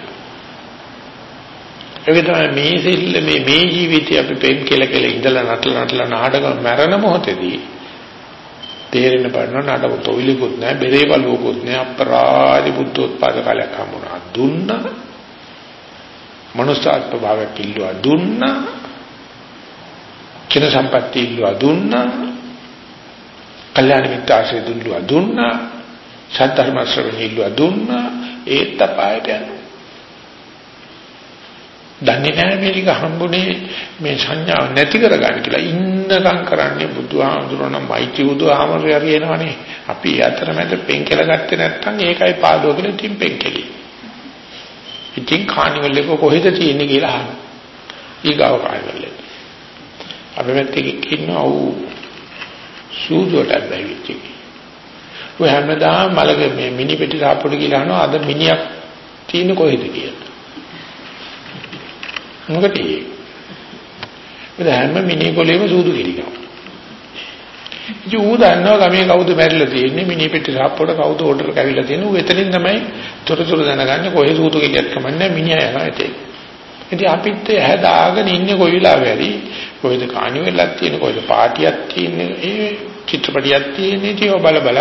ඒක තමයි මේ සිල්ල මේ මේ ජීවිතේ අපි පෙන් කියලා කියලා ඉඳලා නටලා නටලා නාඩගම මැරෙන මොහොතේදී තේරෙන්න බලන නඩව තොවිලිකුත් නැහැ බෙරේ බලුවකුත් නැහැ අපරාධි බුද්ධෝත්පාද කාලයක් හම්බුණා. දුන්නා. මනුස්සාත්ම භාවයක් ඉල්ලුවා. දුන්නා. චින සම්පatti ඉල්ලුවා. දුන්නා. කල්යාණ මිත්‍ර ආශ්‍රය දුන්නා. දුන්නා. සත්‍ය ශ්‍රවණය ඉල්ලුවා. දුන්නා. ඒත් තපායට යනවා. දන්නේ නැහැ මේක හම්බුනේ මේ සංඥාව නැති කරගන්න කියලා. ඉන්නකම් කරන්නේ බුදුහාමුදුරනම් මෛත්‍රී බුදුහාමුදුරේ හරියනවනේ අපි අතරමැද පෙන්කල ගත්තේ නැත්නම් ඒකයි පාඩුව කියලා තින් පෙන්කලි ඉතින් කානිවල් එක කොහෙද තියෙන්නේ කියලා අහනවා. ඊගාව කානිවල් එක. අපි මෙතෙක් ඉන්නවා ඌ සූදුවට බැවිච්ච ඔය හැමදාම මලක මේ මිනි පෙට්ටි සාප්පුවට කියලා අහනවා. අද මිනියක් තියෙන්නේ කොහෙද කියලා. මොකද ඒ? මොකද හැම මිනි කොලේම සූදු කිරිනවා. ඉතින් ඌ දන්නවා ගමේ කවුද මැරිලා තියෙන්නේ? මිනි පෙට්ටි සාප්පුවට කවුද ඕඩර් කැවිලා තියෙන්නේ? ඌ එතනින් තමයි තොරතුරු දැනගන්නේ කොහේ සූදු කිරියක් කමන්නේ මිනිහා යනවා එතේ. ඉතින් අපිත් හැදාගෙන ඉන්නේ කොයි වෙලාවෙ හරි. කොයිද කානිවලක් තියෙන කොයිද පාටියක් තියෙන ඒ චිත්‍රපටියක් තියෙන ඉතින් බල බල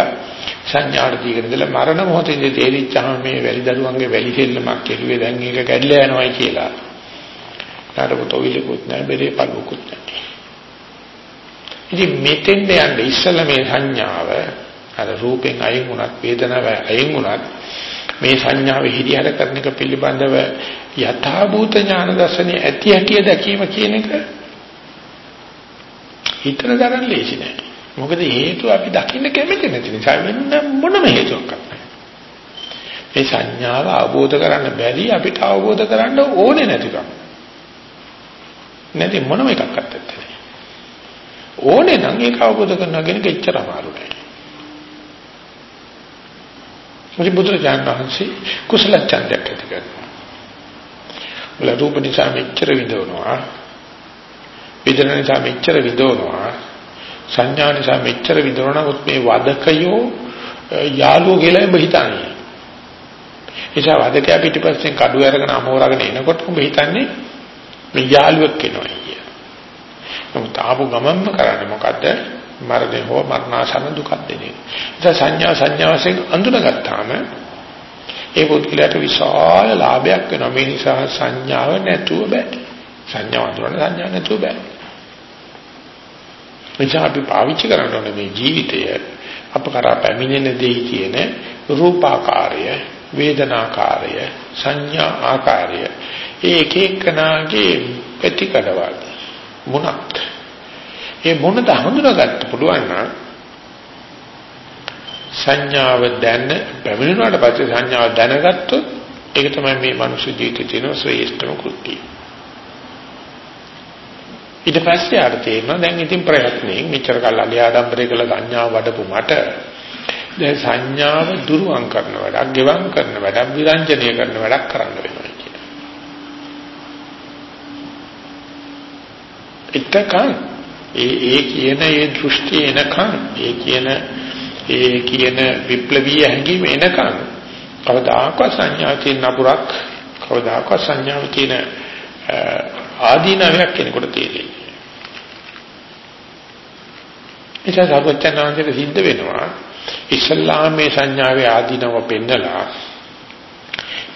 සංඥාට දීගෙන ඉඳලා මරණ මොහොතේදී තේරිච්චාම මේ වැලි දරුවන්ගේ වැලි දෙල්ලමක් කෙරුවේ දැන් ඒක කැඩලා යනවායි කියලා. නඩකට ඔවිලකුත් නැහැ බෙරේ පළුවකුත් නැහැ. ඉතින් මෙතෙන් යන්නේ ඉස්සලා මේ සංඥාව අර රූපෙන් අයින් වුණත් වේදනාව අයින් වුණත් මේ සංඥාව හිරිහැර කරන එක පිළිබඳව යථාභූත ඥාන දර්ශනේ ඇති හැටි දැකීම කියන එක හිතන තරම් ලේසි නෑ. මොකද හේතුව අපි දකින්න කැමති නැති නිසා වෙන මොනම හේතුවක් නැහැ. මේ සංඥාව අවබෝධ කරන්න බැරි අපිට අවබෝධ කරන්න ඕනේ නැතිකම. නැති මොනම එකක් අත්තත් ඕනේ නම් ඒක අවබෝධ කරනවා කියන එක එච්චර අමාරු නෑ. මොකද බුදුරජාණන් වහන්සේ කුසල ඡන්දයක් ඇති කරනවා. වල රූප නිසා මෙච්චර විඳවනවා. වේදනා නිසා මෙච්චර විඳවනවා. සංඥා නිසා මෙච්චර විඳවනවා. උත් මේ වදකයෝ යාළුවෝ කියලා ඔබ හිතන්නේ. නිසා වදකයා පිටිපස්සෙන් කඩු අරගෙන අමෝරගෙන එනකොට ඔබ හිතන්නේ මේ යාළුවෙක් කෙනවා කියලා. නමුත් ආපු ගමන්ම කරන්නේ මොකද්ද? මරණය හෝ මරණාසන්න දුකක් දෙන එක. ඒ සංඥා සංඥා වශයෙන් අඳුනගත්තාම ඒ පුද්ගලයාට විශාල ලාභයක් වෙනවා. මේ නිසා සංඥාව නැතුව බෑ. සංඥාව අඳුරන සංඥා නැතුව බෑ. එනිසා අපි පාවිච්චි කරන්න ඕනේ මේ ජීවිතය අප කරා පැමිණෙන දෙයි කියන රූපාකාරය, වේදනාකාරය, සංඥා ආකාරය. ඒ එක එකනාගේ ප්‍රතිකඩවල් මොනක්ද? ඒ මොනද හඳුනාගන්න පුළුවන් නම් සංඥාව දැන පැමිණුණාට පස්සේ සංඥාව දැනගත්තොත් ඒක තමයි මේ මනුෂ්‍ය ජීවිතේ තියෙන ශ්‍රේෂ්ඨම කෘත්‍යය. ඊට පස්සේ ආර තේරෙනවා දැන් ඉතින් ප්‍රයත්නයෙන් මෙච්චර කල් අලිය ආඩම්බරේ කළ සංඥාව වඩපු මට දැන් සංඥාව දුරුවන් කරන වැඩක්, ගෙවම් කරන වැඩක්, විරංජනීය කරන වැඩක් කරන්න වෙනවා කියලා. ඉතකන් ඒ ඒ කියන ඒ දෘෂ්ටි එනකන් ඒ කියන ඒ කියන විප්ලවීය හැඟීම එනකන් කවදාකවත් සංඥා තියෙන නපුරක් කවදාකවත් සංඥාව තියෙන ආදීනවයක් කෙනෙකුට තේරෙන්නේ. ඒක සර්වඥාන්තයට සිද්ධ වෙනවා ඉස්ලාම් මේ සංඥාවේ ආදීනව පෙන්නලා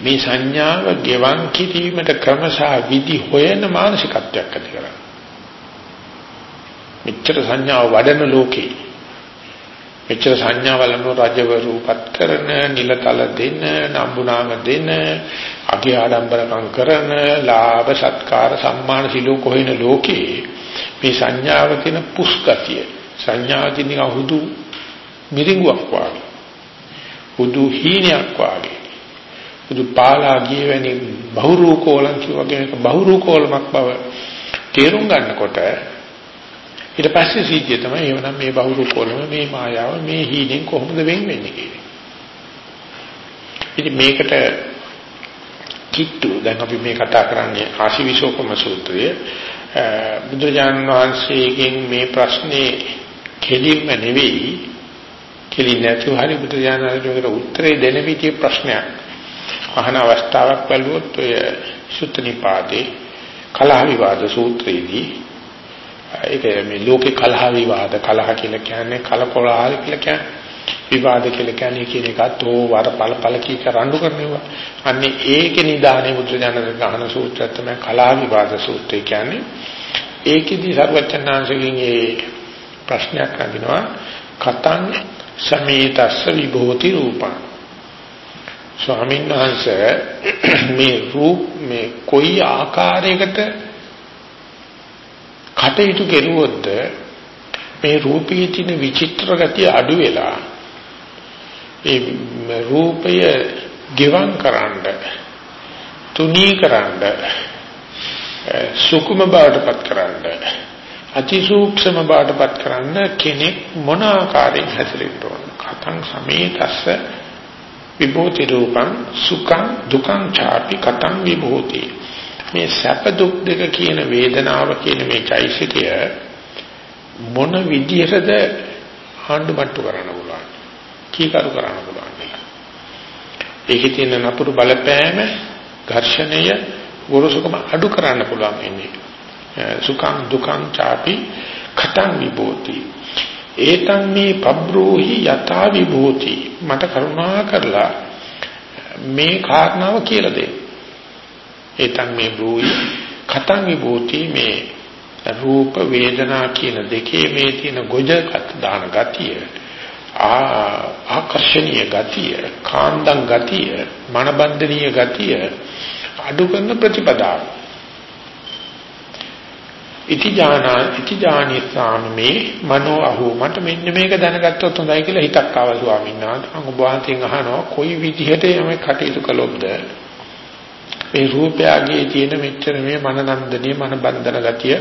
මේ සංඥාව ගෙවන් කිරීමට ක්‍රමසහ විදි හොයන මානසිකත්වයක් ඇති කරගන්න. මෙච්චර සංඥාව වඩන ලෝකේ මෙච්චර සංඥාවලන රජවරුපත් කරන නිලතල දෙන නම්බුනාම දෙන අගේ ආඩම්බරකම් කරන ලාභ සත්කාර සම්මාන සිලෝ කොහෙන ලෝකේ මේ සංඥාව තියෙන පුස්කතිය සංඥාව තියෙන අහුදු මිරිඟුවක් වාගේ හුදු හීනයක් වාගේ හුදු පාලා ගියවැනි බහුරූකෝලම් කියවගේ බහුරූකෝලමක් බව තේරුම් ගන්නකොට ඊට පස්සේ සිද්ධිය තමයි එවනම් මේ බහුරු කොළම මේ මායාව මේ හීනෙන් කොහොමද වෙන් වෙන්නේ කියන්නේ. ඉතින් මේකට කිට්ටු. දැන් අපි මේ කතා කරන්නේ ආශිවිශෝකම සූත්‍රය. බුදුජාන් වහන්සේගෙන් මේ ප්‍රශ්නේ කෙලින්ම නෙවෙයි. කෙලින් නැතුව හරි බුදුජාන විශ්වකට උත්තරේ දෙන විදිහේ ප්‍රශ්නයක් අහන අවස්ථාවක් බැලුවොත් ඔය සුත්ත නිපාතේ කලහ විවාද සූත්‍රයේදී ඒක මේ ලෝකේ කලහ විවාද කලහ කියලා කියන්නේ කලකොලහල් කියලා කියන්නේ විවාද කියලා කියන්නේ කියන එකත් ඕ වර පළ පළ කී කරඬු කරනවා. අන්නේ ඒකේ නිදානේ බුදුජානක ගහන සූත්‍රය තමයි කලහ විවාද සූත්‍රය කියන්නේ. ඒකෙදි සර්වචන්නාංශගෙන් ඒ ප්‍රශ්නයක් අඳිනවා කතං සමේතස්ස විභෝති රූපං. ස්වාමීන් වහන්සේ මේ රූප මේ කොයි ආකාරයකට කටයුතු කෙරුවොත් මේ රූපයේ තියෙන විචිත්‍ර ගතිය අඩු වෙලා ඒ රූපය ගෙවම් කරන්න තුනී කරන්න සුකුම බවටපත් කරන්න අතිසූක්ෂම බවටපත් කරන්න කෙනෙක් මොන ආකාරයෙන් හැසිරෙන්න ඕන කතං සමේතස්ස විභූති රූපං සුඛං දුක්ඛං චාපි කතං විභූති මේ සැප දුක් දෙක කියන වේදනාව කියන මේ චෛසිකය මොන විදිහටද හඬුමට්ටු කරන්න පුළුවන් කීකරු කරන්න පුළුවන් කියලා. ඒකේ තියෙන නපුරු බලපෑම ඝර්ෂණය ගොරසුකම අඩු කරන්න පුළුවන් ඉන්නේ. Eh, සුඛං දුක්ඛං චාපි khතං විභූති. ඒතන් මේ පබ්‍රෝහි යථා විභූති. මට කරුණා කරලා eh, මේ කාරණාව කියලා දෙන්න. ඒතන් මේ භූයි කතං විභූති මේ රූප වේදනා කියන දෙකේ මේ තියෙන ගොජකට දාන ගතිය ආකර්ෂණීය ගතිය කාන්දම් ගතිය මනබන්ධනීය ගතිය අඩු කරන ප්‍රතිපදාව ඉති ඥානා ඉති ඥානිසාමේ මනෝ අහෝ මට මෙන්න මේක දැනගත්තොත් හොඳයි කියලා හිතක් ආවා ස්වාමීන් වහන්සේ. මම ඔබ වහන්සේගෙන් අහනවා කොයි විදිහට යමක් කටයුතු කළොත්ද? මේ රූපයගේ තියෙන මෙච්චර මේ මනනන්දනීය මන බන්ධන ගතිය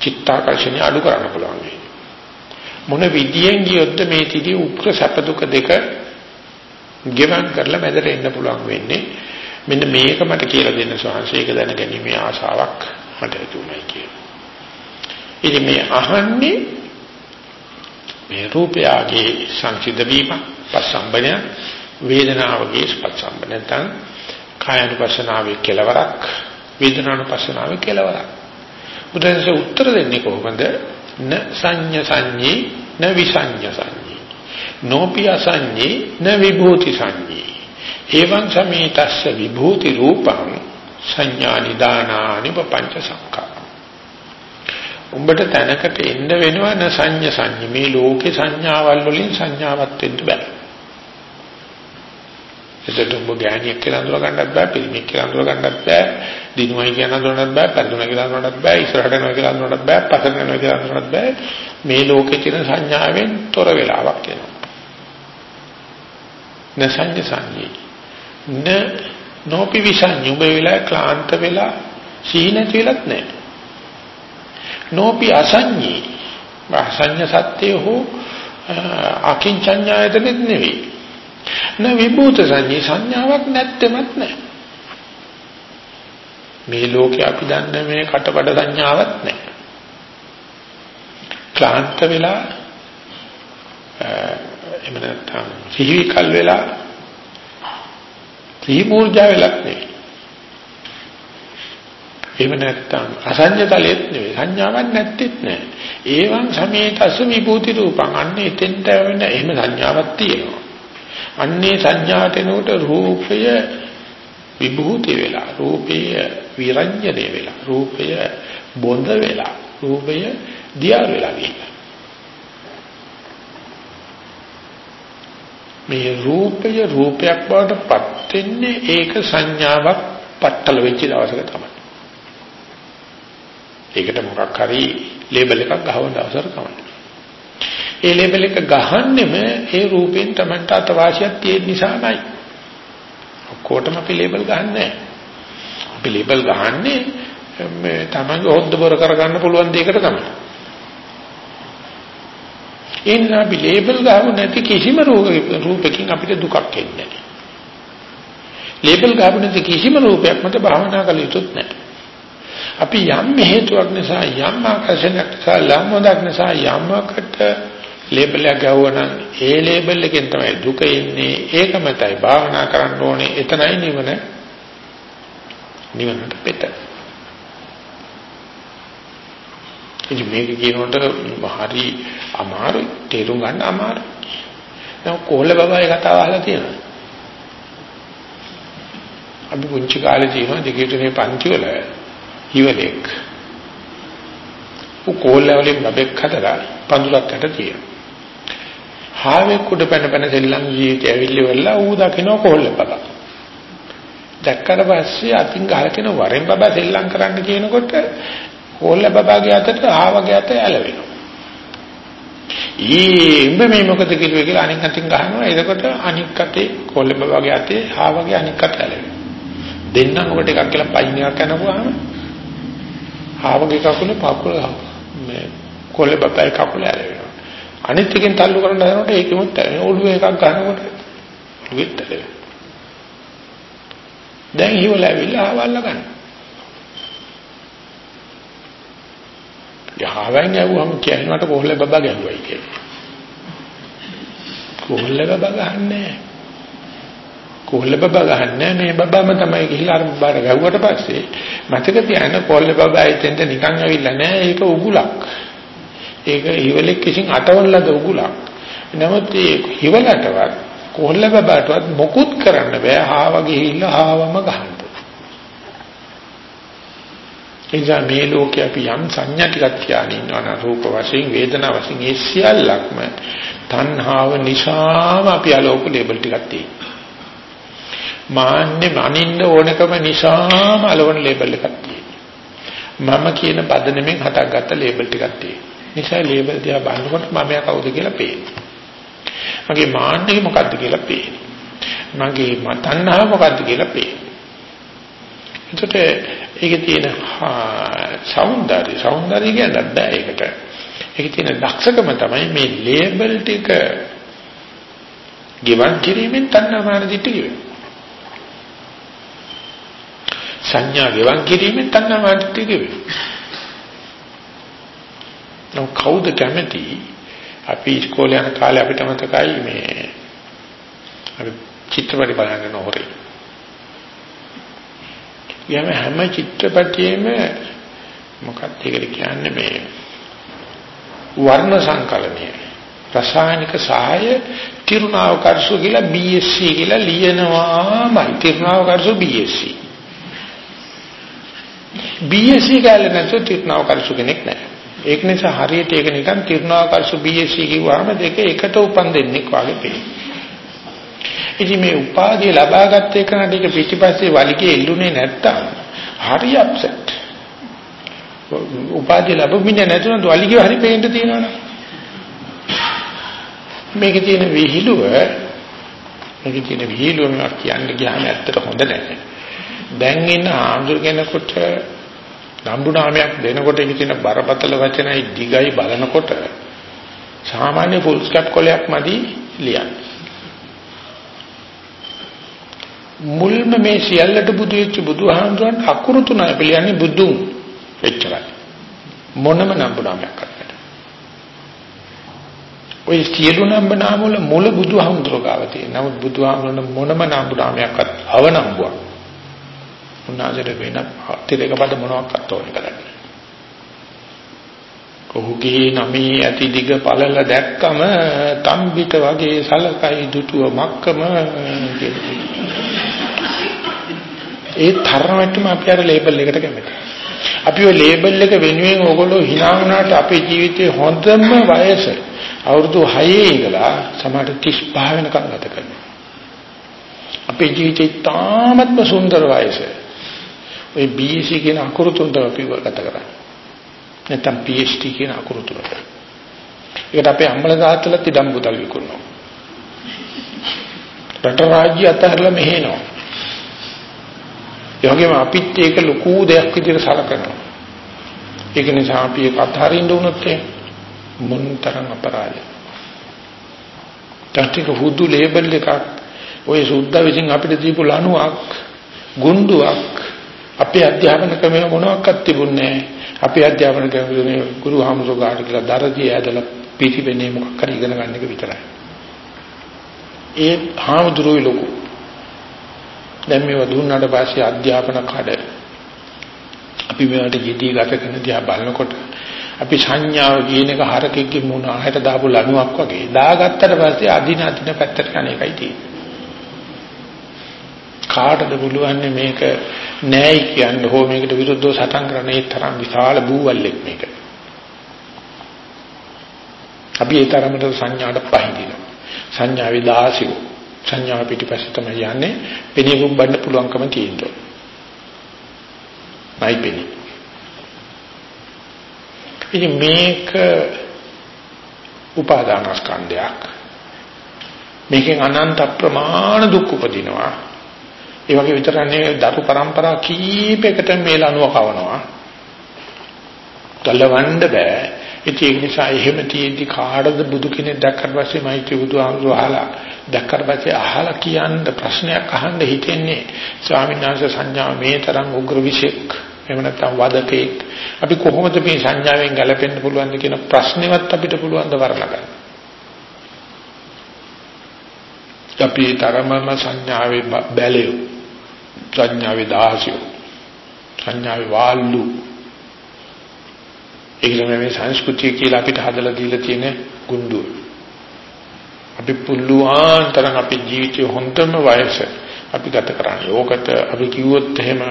චිත්තාකර්ෂණය අඩු කරන්න පුළුවන් මොන විදියෙන් ගියොත්ද මේ තිදී උක්‍ර සැප දුක දෙක ගෙවන් කරලා මැදට එන්න පුළුවන් වෙන්නේ? මෙන්න මේක මට කියලා දෙන්න ස්වාංශයක දැනගැනීමේ ආශාවක් මට ඇතුණයි කියලා. ඉතින් මේ අහන්නේ මේ රූපයගේ සංසිද්ධ වීම පස්සම්බන වේදනාවගේ ස්පර්ශම්බන නැත්නම් කායනුපස්සනාවේ කෙලවරක් වේදනානුපස්සනාවේ කෙලවරක්. බුදුන්සේ උත්තර දෙන්නේ කොහොමද? න සංඤ සංඤී න විසංඤ සංඤී නෝපි අසංඤී න විභූති සංඤී එවං සමේතස්ස විභූති රූපං සංඥා නිදානානි පංච සංඛා උඹට තැනකට එන්න වෙනවා න සංඤ සංඤ මේ ලෝකේ සංඥාවල් වලින් සංඥාවක් වෙන්න බෑ. එතකොට උඹ ගෑණියෙක් කියලා අඳුර ගන්නත් බෑ පිළිමෙක් කියලා අඳුර ගන්නත් බෑ දිනුවයි කියන අඳුරන්නත් බෑ පරිදුණා කියලා අඳුරන්නත් බෑ ඉස්සරහට යනවා කියලා අඳුරන්නත් බෑ පස්සට යනවා කියලා අඳුරන්නත් බෑ. මේ ලෝකේ තියෙන සංඥාවෙන් තොර වෙලාවක් එනවා. නසංජ සංජී න නොපි විසංජ උඹ වෙලා ක්ලාන්ත වෙලා සිහි නැති වෙලත් නැහැ නොපි අසංජී අසංජ සත්‍ය හෝ අකින්චඤ්ඤායතනෙත් නෙවෙයි න විභූත සංඥා සංඥාවක් නැත්තෙමත් නැහැ. මේ ලෝකේ අපි දන්න මේ කටබඩ සංඥාවක් නැහැ. ක්ලාන්ත වෙලා එහෙම නැත්නම් සිහිවිකල් වෙලා සිහි මූර්ජා වෙලක් නෙවෙයි. එහෙම නැත්නම් අසඤ්ඤතලෙත් නෙවෙයි සංඥාවක් නැත්තේත් නෑ. ඒවන් සමේතස විභූති රූපං අන්නේ එතෙන්ට වෙන එහෙම සංඥාවක් තියෙනවා. අන්නේ සංඥාට එනකොට රූපය විභූති වෙලා රූපය විරඤ්ජනේ වෙලා රූපය බොඳ වෙලා රූපය දියාර වෙලා ගිහිල්ලා මේ රූපය රූපයක් බවට පත් වෙන්නේ ඒක සංඥාවක් පట్టල වෙච්ච දවසක තමයි. ඒකට මොකක් හරි ලේබල් එකක් ගහවන දවසට තමයි. ඒ ලේබල් එක ගහන්නෙම ඒ රූපෙන් Tamanට අතවාසියක් තියෙන නිසාමයි. ඔක්කොටම අපි ලේබල් ගන්නෑ. අපි ලේබල් ගහන්නේ මේ Tamange හොද්ද බොර කරගන්න පුළුවන් දෙයකට තමයි. ඒ නිසා අපි ලේබල් ගහමු නැති කිසිම රූපකින් අපිට දුකක් එන්නේ නැහැ. ලේබල් ගහමු නැති කිසිම රූපයක් මත භාවනා කළ යුතුත් නැහැ. අපි යම් හේතුවක් නිසා යම් ආකර්ෂණයක් නිසා ළමොදක් නිසා යමකට ලේබල් එක ගවුවනම් ඒ ලේබල් එකෙන් තමයි දුක එන්නේ. ඒක මතයි භාවනා කරන්න ඕනේ. එතනයි නිවන. නිවනට පිට ඉතින් මේක කියනකොට හරි අමාරුයි. තේරුම් ගන්න අමාරුයි. දැන් කොහොල්ල බබාගේ කතාව අහලා තියෙනවා අපි පුංචි කාලේ තියෙනවා දෙකේ තුනේ පන්ති වල ඉවලෙක් උ කොහොල්ල වලින් බබෙක් හදලා පඳුරක් යට තියෙනවා හාවෙක් උඩ පැන පැන සෙල්ලම් ජීවිතය ඇවිල්ලි වෙලා ඌ දකින්න කොල්ල බබා. දැක්කට පස්සේ අතින් ගහගෙන වරෙන් බබා සෙල්ලම් කරන්න කියනකොට කොල්ල බබාගේ අතට ආවගේ අත ඇලවෙනවා. ඊ උඹ මේ මොකද කිව්වේ කියලා අනික් අතින් ගහනවා. එතකොට අනික් අතේ කොල්ල බබාගේ අතේ ආවගේ අනික් අත ඇලවෙනවා. දෙන්නම් ඔකට එකක් කියලා පයින් එකක් යනකොහම ආවගේ කකුල පකුල මේ කොල්ල බබාගේ කකුල ඇලවෙනවා. අනිත් එකෙන් තල්ලු කරන්න හදනකොට ඒකෙමුත් ඔළුවේ එකක් ගන්නකොට ඔළුවෙත් ඇලෙනවා. දැන් හිවල ඇවිල්ලා ආවල්ල ගන්න. යහවෙන් ඇව්වම කියනකට කොහොල්ල බබා ගැහුවයි කියලා. කොහොල්ල බබා ගහන්නේ කොහොල්ල බබා ගහන්නේ මේ බබාම තමයි ගිහිල්ලා අර බබාට ගැහුවට පස්සේ මතක තියාගන්න කොහොල්ල බබා එතෙන්ට නිකන් ඇවිල්ලා නෑ ඒක උගුලක්. ඒක හිවලෙක් කිසිං අටවන ලද උගුලක්. නමුත් ඒ හිවලටවත් කොල්ල බබටවත් මොකුත් කරන්න බෑ හාව ගිහිල්ලා හාවම ගන්න. එනිසා මේ ලෝකේ අපි යම් සංඥා ටිකක් තියාගෙන ඉන්නවා නම් රූප වශයෙන් වේදනා වශයෙන් ඒ සියල්ලක්ම තණ්හාව නිසාම අපි අලෝක ලේබල් ටිකක් තියෙනවා. මාන්නේ මනින්න ඕනකම නිසාම අලවන ලේබල් එකක් තියෙනවා. මම කියන පදනමෙන් හතක් ගත්ත ලේබල් ටිකක් තියෙනවා. නිසා ලේබල් දිහා බලනකොට මම යා කවුද කියලා පේනවා. මගේ මාන්නේ මොකද්ද කියලා පේනවා. මගේ තණ්හාව මොකද්ද කියලා පේනවා. එතකොට ඒකේ තියෙන సౌందර්ය సౌందර්ය කියන්නේ බෑ ඒකට. ඒකේ තියෙන දක්ෂකම තමයි මේ ලේබල් ටික ගිවන් කිරීමෙන් තණ්හා මාන දිටි කියන්නේ. සංඥා ගෙවන් කිරීමෙන් තණ්හාමාන දිට්ඨි ගෙවෙනවා. නෝ කවුද කැමති අපි ඉස්කෝලේ යන කාලේ අපිට මතකයි මේ අපි චිත්‍රපටි බලන්න ඕනේ. යම හැම චිත්‍රපටියෙම මොකක්ද ඒකට කියන්නේ මේ වර්ණ සංකලනය රසායනික සහාය තිරුණාවකර්ෂු කියලා BSc කියලා ලියනවාමයි තිරුණාවකර්ෂු BSc BSc ගාල නැතුව තිරුණාවකර්ෂු කෙනෙක් නැහැ ඒක නිසා හරියට ඒක නිකන් තිරුණාවකර්ෂු BSc කිව්වම දෙක එකට උපන් දෙන්නෙක් වගේ පේනවා ඉතින් මේ උපාධිය ලබාගත් එකනට ඒක පිටිපස්සේ වලිගේ එල්ලුනේ නැත්තම් හරි අප්සෙට්. උපාධිය ලැබුමින් නැතුනොත් වලිගේ හරි පේන්න තියෙනවනේ. මේකේ තියෙන විහිළුව මේකේ තියෙන විහිළුව මම කියන්න ගියාම ඇත්තට හොඳ නැහැ. දැන් ඉන්න ආඳුර කෙනෙකුට නම්බු නාමයක් දෙනකොට ඒකේ තියෙන බරපතල වචනයි දිගයි බලනකොට සාමාන්‍ය ෆුල් ස්කැප් කොලයක් මදි ලියන්නේ. මුල්ම මේ සියල්ලට බුදු වෙච්ච බුදුහාමුදුරන් අකුරු තුනයි පිළියන්නේ බුදුන් එච්චරයි මොනම නම්බුනාමයක් කරන්න ඔය සියලු නම්බුනාම වල මුල බුදුහාමුදුර ගාව තියෙන. නමුත් බුදුහාමුදුරන මොනම නම්බුනාමයක්වත් අවනම්බුවක් උන්වහන්සේට වෙන අතිරේක පද මොනවාක්වත් ඕනේ කරන්නේ ඔහුගේ නමේ ඇති දිග පළල දැක්කම තම්බිට වගේ සලකයි දුටුව මක්කම ඒ තරමටම අපි අර ලේබල් එකට කැමතියි. අපි ඔය ලේබල් එක වෙනුවෙන් ඕගොල්ලෝ hina වුණාට අපේ ජීවිතේ හොඳම වයස අවුරුදු 6 ඉඳලා සමහර 35 වෙනකම් ගත කරනවා. අපේ ජීවිතේ තාමත්ම සුන්දර වයස. ඔය BSc කියන අකුරු තුනට අපි ගත කරන්නේ. නැත්නම් PhD කියන අකුරු තුනට. ඒකට අපේ අම්මලා තාත්තලා තිඩම් බුදල් විකුණනවා. රට රාජ්‍ය අතහැරලා මෙහෙනවා. ඒ වගේම අපිත් ඒක ලොකු දෙයක් විදිහට සලකනවා. ඒක නිසා අපි ඒක අත්හරින්න උනොත් මොන්තරම් අපරාධය. තාටික හුදු ලේබල් එකක් ඔය සුද්ධ විසින් අපිට දීපු ලණුවක් ගුඬුවක් අපේ අධ්‍යාපන ක්‍රමය මොනවාක්වත් තිබුණේ නැහැ. අපේ අධ්‍යාපන ක්‍රමයේ ගුරු හාමුදුරුවෝ ගාට කියලා දරදී ඇදලා පිටිපෙනේ මොකක් හරි ඉගෙන ගන්න එක විතරයි. ඒ හාමුදුරුවෝ ලොකු දැන් මේව දුන්නාට පස්සේ අධ්‍යාපන කඩ අපි මේවට යෙදී ගත කරන දිහා බලනකොට අපි සංඥාව කියන එක හරකෙක්ගේ මුණ ආහයට දාපු ලණුවක් වගේ දාගත්තට පස්සේ අදින අදින පැත්තට යන එකයි තියෙන්නේ. කාටද පුළුවන් මේක නෑයි කියන්න හෝ මේකට විරුද්ධව සටන් කරන ඒ තරම් විශාල බූවල්ෙක් මේක. අපි ඒ තරමට සංඥාට පහදිනවා. සංඥාවේ දාසිකෝ සංඥා පිටිපස්සේ තමයි යන්නේ පෙනී ගුම්බන්න පුළුවන්කම තියෙනවා. මයි පෙනී. ඉතින් මේක උපාදානස්කන්ධයක්. මේකෙන් අනන්ත ප්‍රමාණ දුක් උපදිනවා. ඒ වගේ විතරන්නේ දරු પરම්පරා කීපයකට මේ ලනුව කවනවා. ගලවන්න බෑ. ඒක නිසා එහෙම තියෙද්දි කාටද බුදු කෙනෙක් දැක්කට පස්සේ මෛත්‍රී බුදුහාමුදුරුවෝ අහලා දැක්කට පස්සේ අහලා කියන්න ප්‍රශ්නයක් අහන්න හිතෙන්නේ ස්වාමීන් වහන්සේ සංඥා මේ තරම් උග්‍ර විශේෂක් එහෙම නැත්නම් වදකෙක් අපි කොහොමද මේ සංඥාවෙන් ගැලපෙන්න පුළුවන්ද කියන ප්‍රශ්නෙවත් අපිට පුළුවන් ද වරලා ගන්න. අපි තරමම සංඥාවේ බැලියු සංඥාවේ දාසියු සංඥාවේ වාල්ලු ඒක තමයි මේ සංස්කෘතිය කියලා අපිට හදලා දීලා තියෙන ගුඬුව. අපි පුළුවන් තරම් අපේ ජීවිතේ හොඳම වයස අපි ගත කරන්නේ. ඕකට අපි කිව්වොත් එහෙම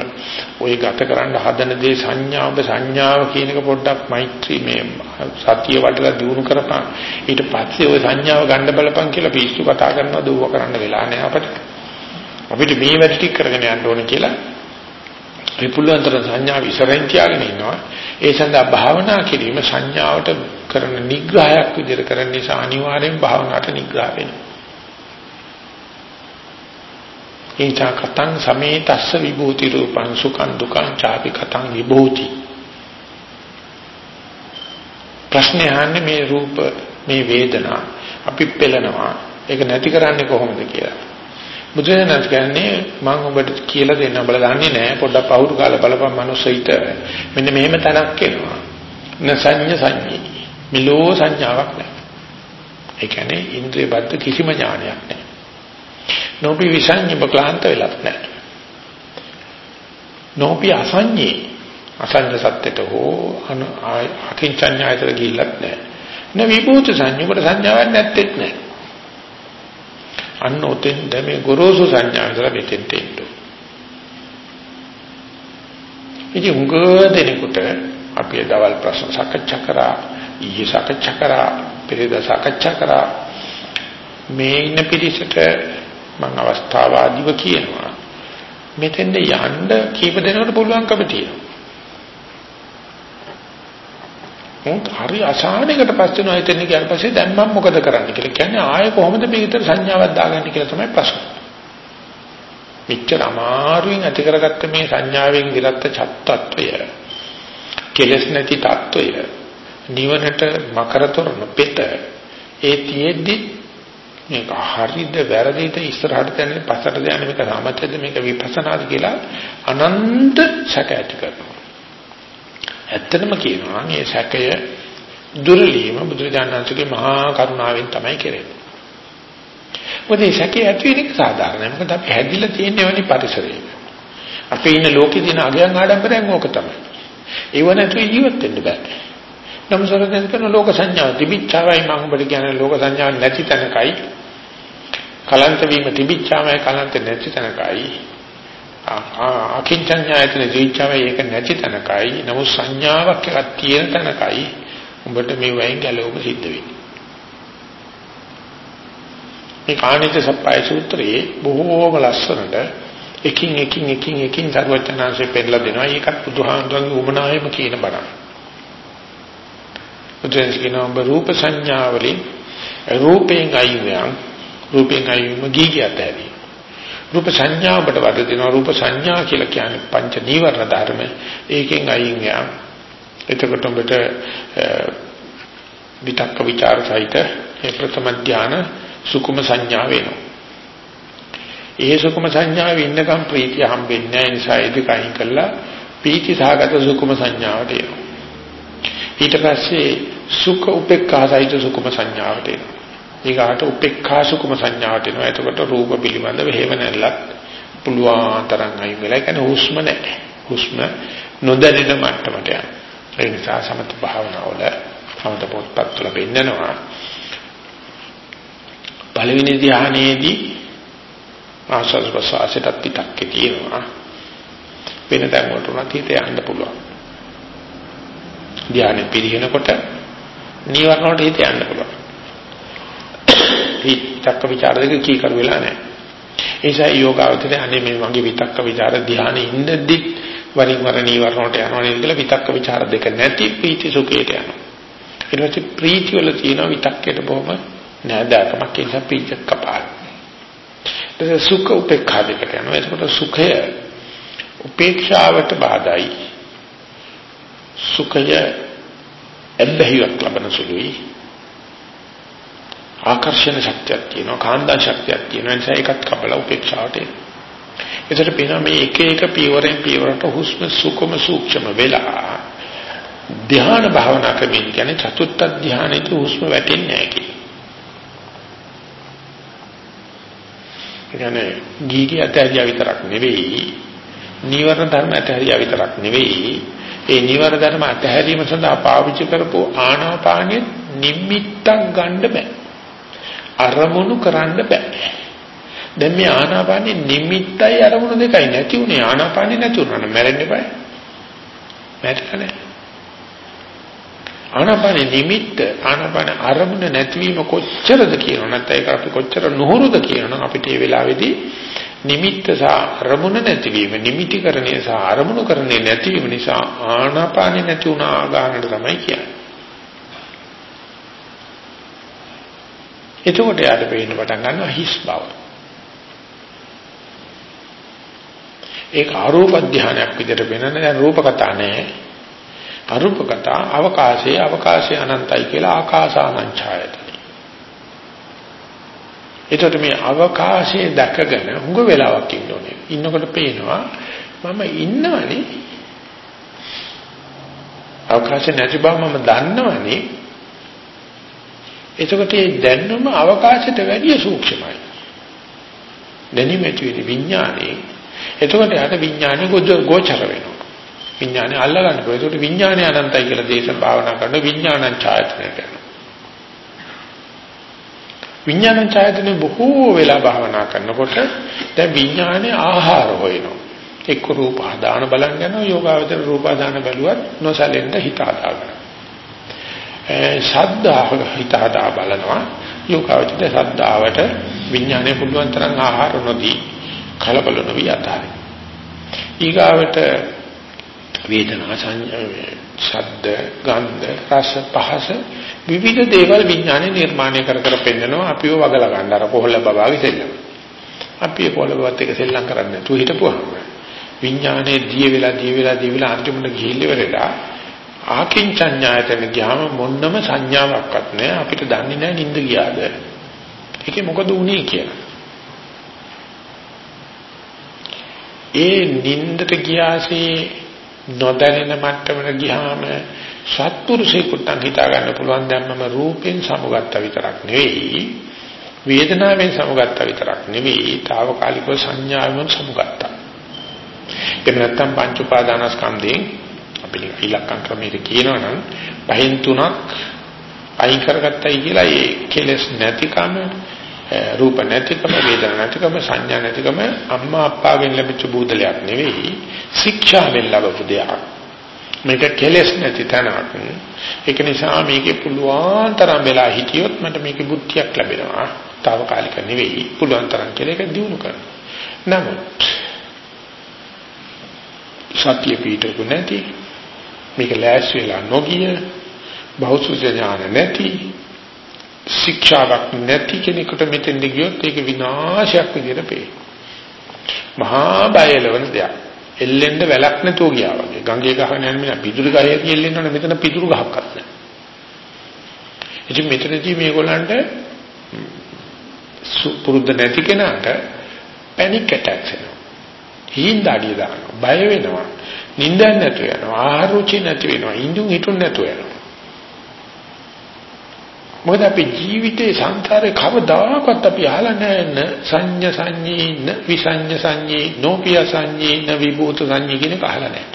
ওই ගත කරන්න හදන දේ සංඥාව සංඥාව කියන එක පොඩ්ඩක් මෛත්‍රී මේ සතිය වටලා දිනු කරපන්. ඊට පස්සේ ওই සංඥාව ගන්න බලපන් කියලා පිස්සු කතා කරනවා දුව කරන්න වෙලා නැහැ අපිට. අපිට මේ වැඩ ටික කරගෙන යන්න ඕනේ කියලා විපුලන්තර සංඥා විසරෙන් තියාගෙන ඉන්නවා. ඒ සඳහා භාවනා කිරීම සංඥාවට කරන නිග්‍රහයක් විදිහට කරන නිසා අනිවාර්යෙන් භාවනාවට නිග්‍රහ වෙනවා. ඒචා කතං සමේතස්ස විභූති රූපං සුඛං දුක්ඛං චාපි කතං විභූති. ප්‍රශ්නේ අහන්නේ මේ රූප මේ වේදනා අපි පෙළනවා ඒක නැති කරන්නේ කොහොමද කියලා. බුදුරජාණන් කියන්නේ මම ඔබට කියලා දෙන්න ඔබලා දන්නේ නැහැ පොඩ්ඩක් පහුරු කාලා බලපන් මනුස්සයිට මෙන්න මෙහෙම තනක් එනවා. නසඤ්ඤ සංඤී. මිලෝ සංඥාවක් නැහැ. ඒ කියන්නේ ඉන්ද්‍රිය බද්ධ කිසිම ඥානයක් නැහැ. නොපි විසඤ්ඤ බක්ලාන්ත වෙලක් නැහැ. නොපි අසඤ්ඤේ අසඤ්ඤ සත්‍යයට හෝ අකින්චඤ්ඤායතර ගිහිල්ලත් නැහැ. න විභූත සංඥාවට සංඥාවක් නැත්තේත් නැහැ. අන්න ඔතෙන්ද මේ ගොරෝසු සංඥා විතර මෙතෙන් තෙන්න. ඉතින් උංග දෙනෙකුට අපි දවල් ප්‍රශ්න සාකච්ඡා කරා ඊයේ සාකච්ඡා කරා පෙරේද සාකච්ඡා කරා. මේ ඉන්න පිරිසට මම අවස්ථාවාදීව කියනවා. මෙතෙන්ද යන්න කීප දෙනෙකුට පුළුවන්කම තියෙනවා. මොකද හරි අසහනයකට පස් වෙනවා හිතෙන් ගියාට පස්සේ දැන් මම මොකද කරන්න කියලා කියන්නේ ආයෙ කොහොමද මේ විතර සංඥාවක් දාගන්නේ කියලා තමයි ප්‍රශ්නේ. මෙච්චර අමාරුවෙන් ඇති කරගත්ත මේ සංඥාවෙන් විරත් චත්තත්වය කෙලස් නැති තත්වය නිවනට මකරතොරන පෙත ඒ තියෙද්දි මේක හරිද වැරදිද ඉස්සරහට යන්නේ පස්සට යන්නේ මේක සාමච්ඡද මේක විපස්සනාද කියලා අනන්ත සැක ඇති කරනවා ඇත්තටම කියනවා මේ සැකය දුර්ලීම බුදුරජාණන්සේගේ මහා කරුණාවෙන් තමයි කෙරෙන්නේ. මොකද මේ සැකේ ඇති වෙන එක සාධාරණයි. මොකද අපි හැදිලා තියෙන එවැනි පරිසරයක. අපි ඉන්න ලෝකේ දින අගයන් ආඩම්බරයෙන් ඕක තමයි. ඒව නැතුව ජීවත් වෙන්න බෑ. නමුසරෙන් කරන ලෝක සංඥා තිබිච්චාවයි මම ඔබට කියන්නේ ලෝක සංඥා නැති තැනකයි කලන්ත වීම තිබිච්චාමයි කලන්ත නැති තැනකයි අකින්චඤ්ඤායතන ජීවිතාවේ ඒක නැති තැනකයි. නමුත් සංඥාවක් එකක් තියෙන තැනකයි උඹට මේ වයින් ගැලවෙම සිද්ධ වෙන්නේ. මේ කාණිත සප්පයි සූත්‍රයේ බොහෝම ලස්සනට එකින් එකින් එකින් එකින් සර්වඥාන්සේ පෙන්නලා දෙනවා. ඒකත් බුදුහාමුදුරන්ගේ උමනායෙම කියන බණ බුදුන්ස් කියනවා ඔබ රූප සංඥාවලින් රූපයෙන් අයින් රූපයෙන් අයින් ගිගියට ඇති රූප සංඥාවට වද දෙනවා. රූප සංඥා කියලා කියන්නේ පංච නීවරණ ධර්ම ඒකෙන් අයින් යා එතකොට ඔබට විතක්ක ਵਿਚාර සහිත ඒ ප්‍රථම ධාන සුකුම සංඥා වෙනවා. ඒ සුකුම සංඥාවේ ඉන්නකම් ප්‍රීතිය හම්බෙන්නේ නැහැ. නිසා ඒක අයින් කළා. පීති සහගත සුකුම සංඥාවට එනවා. ඊට පස්සේ සුඛ උපේක්ඛා සහිත සුකුම සංඥාවට එනවා. ඊගාට උපේක්ඛා සුකුම සංඥාවට එනවා. එතකොට රූප පිළිබඳව හේව නැල්ලක් පුළුවන් තරම් අයින් වෙලා කියන්නේ හුස්ම නැහැ. හුස්ම නොදැනෙන මට්ටමට යනවා. ඒ නිසා සමත භාවනාවල සමත පොත්පත් වල පෙන්නනවා. පළවෙනි ධ්‍යානයේදී ආස්වාද ප්‍රසආසයට පිටක්කේ තියෙනවා. වෙන තැන් වලට උනත් හිත යන්න පුළුවන්. ධ්‍යානෙ පිළිහෙනකොට නීවරණ වලට හිත යන්න පුළුවන්. විතක්ක ਵਿਚාර දෙක කීකරු වෙලා නැහැ. ඒ නිසා යෝගාවචරය අනේ මේ වගේ විතක්ක ਵਿਚාර ධානයේ ඉඳද්දි වරින් වර නීවරණ වලට යනවා නේද කියලා විතක්ක ਵਿਚාර දෙක නැති ප්‍රීති සුඛයට යනවා. ඊට පස්සේ ප්‍රීති වල තියෙන විතක්කයට බොහොම නෑදෑකමක් ඒ නිසා ප්‍රීති කපාල. ඒක සුඛ උපේක්ෂා දෙකට යනවා. ඒකට සුඛය උපේක්ෂාවට බාධායි. සුඛය ඇබ්බැහියක් ලබන සුළුයි ආකර්ෂණ ශක්තියක් තියෙනවා කාන්දා ශක්තියක් තියෙනවා නිසා ඒකත් කපලා උපේක්ෂාවට එනවා එතකොට පේනවා මේ එක එක පියවරෙන් පියවරට හුස්ම සුකම සූක්ෂම වෙලා ධ්‍යාන භාවනා ක්‍රමයෙන් කියන්නේ චතුත්ථ ධ්‍යානෙට හුස්ම වැටෙන්නේ නැහැ කියන්නේ. කියන්නේ ගීගී අතහැරියා විතරක් නෙවෙයි නීවරණ ධර්ම අතහැරියා විතරක් නෙවෙයි ඒ නීවරණ ධර්ම අතහැරීම සඳහා පාවිච්චි කරපු ආනාපානෙ නිමිත්තක් ගන්න බෑ. අරමුණු කරන්න බෑ. දැන් මේ ආනාපානේ නිමිත්තයි අරමුණු දෙකයි නැති උනේ. ආනාපානේ නැති උනන මැරෙන්න බෑ. මැරෙන්නේ ආනාපානේ නිමිත්ත ආනාපාන අරමුණ නැතිවීම කොච්චරද කියනවා. නැත්නම් ඒක අපි කොච්චර නොහුරුද කියනවා. අපිට මේ වෙලාවේදී නිමිත්ත සහ අරමුණ නැතිවීම නිමිතිකරණය සහ අරමුණු කරන්නේ නැතිවීම නිසා ආනාපානේ නැති වුණා ගන්නට තමයි කියන්නේ. එතකොට යාට පේන්න පටන් ගන්නවා හිස් බව. ඒක ආරෝප ධානයක් විදිහට වෙනනේ දැන් රූප කතා නැහැ. අරූප කතා අවකාශයේ අවකාශය අනන්තයි කියලා ආකාසානං ඡායතනෙ. එතකොට මේ අවකාශයේ දැකගෙන හුඟ වෙලාවක් ඉන්න ඕනේ. ඉන්නකොට පේනවා මම ඉන්නවනේ. අවකාශය නැති බව මම දන්නවනේ. එතකොට මේ දැනුම අවකාශයට වැඩිය සූක්ෂමයි. දැනීමේදී විඥානේ එතකොට යාට විඥානේ ගෝචර වෙනවා. විඥානේ අල්ලගන්න බෑ. එතකොට විඥානේ අනන්තයි කියලා දේශ භාවනා කරන විඥානං ඡායතනය කරනවා. විඥාන ඡායතනෙ බොහෝ වෙලා භාවනා කරනකොට දැන් විඥානේ ආහාර හොයනවා. එක්ක රූප ආදාන බලන් යනවා යෝගාවචර රූප ආදාන බැලුවත් නොසලෙන්න හිත ආදාගන්න. ශබ්දාහ හිත ආදා බලනවා යෝගාවචර ශබ්දාවට විඥානේ පුළුවන් තරම් ආහාර නොදී කලබල නොවි අතාරින්. ඊගාවට වේදනා සංඥා ශබ්ද ගන්ධ රස පහස විවිධ දේවල් විඥානේ නිර්මාණය කර කර පෙන්නනවා අපිව වගලා ගන්න අර කොහොල්ල බබාගේ සෙල්ලම. අපි ඒ කොහොල්ල බබත් එක සෙල්ලම් කරන්නේ නැතුව හිටපුවාම විඥානේ දිය වෙලා දිය වෙලා දිය වෙලා අන්තිමට ගිහිල්ල වෙලා ආකින්චඤ්ඤායතන ගියාම මොන්නම සංඥාවක්වත් නැහැ අපිට දන්නේ නැහැ නිින්ද ගියාද. ඒකේ මොකද වුනේ කියලා. ඒ නිින්දට ගියාසේ නොදැනෙන මට්ටමට ගියාම සත්පුරුෂයෙකුට හිතා ගන්න පුළුවන් දැන් මම රූපෙන් සමුගත්ත විතරක් නෙවෙයි වේදනාවෙන් සමුගත්ත විතරක් නෙවෙයි తాවකාලිකව සංඥාවෙන් සමුගත්තා එහෙම නැත්නම් පංච උපාදානස්කන්ධයෙන් අපි ඉලක්කම් ක්‍රමයට කියනවනම් පහෙන් තුනක් අයින් කරගත්තයි කියලා ඒ කෙලස් නැතිකම රූප නැතිකම වේදනා නැතිකම සංඥා නැතිකම අම්මා අප්පාගෙන් ලැබිච්ච බුදලයක් නෙවෙයි ශික්ෂාවෙන් ලැබපු දෙයක්. මේක කෙලස් නැති තැනක්. ඒක නිසා මේකේ පුළුවන් තරම් වෙලා හිටියොත් මට මේකේ බුද්ධියක් ලැබෙනවා. తాවකාලික නෙවෙයි පුළුවන් තරම් කියලා ඒක දිනු කරනවා. නමුත් සත්‍ය පිටු නැති මේක ලෑස් වෙලා නොගිය බෞද්ධ ඥාන නැති ශික්ෂාවක් නැති කෙනෙකුට මෙතෙන්ද ගියොත් ඒක විනාශයක් විදිහට පේනවා. මහා බයලවන දෙයක්. එල්ලෙන්න වැලක් නැතුව ගියා වගේ. ගංගේ ගහන යන මිනිහ පිදුරු ගහේ කියල්ලෙන්නවනේ මෙතන පිදුරු ගහක්වත් නැහැ. ඉතින් මෙතනදී මේගොල්ලන්ට පුරුද්ද නැති කෙනාට පැනික් ඇටැක්ස් එනවා. හිඳාඩිය දානවා. බය වෙනවා. නිින්දක් නැතු වෙනවා. ආහාර රුචි නැති වෙනවා. ඉඳුන් හිටුන් නැතු වෙනවා. මොකද අපි ජීවිතේ සංසාරේ කවදාකවත් අපි අහලා නැහැ සංඤ්ඤ සංඤීන විසඤ්ඤ සංඤී නෝපිය සංඤීන විභූත සංඤී කියන එක අහලා නැහැ.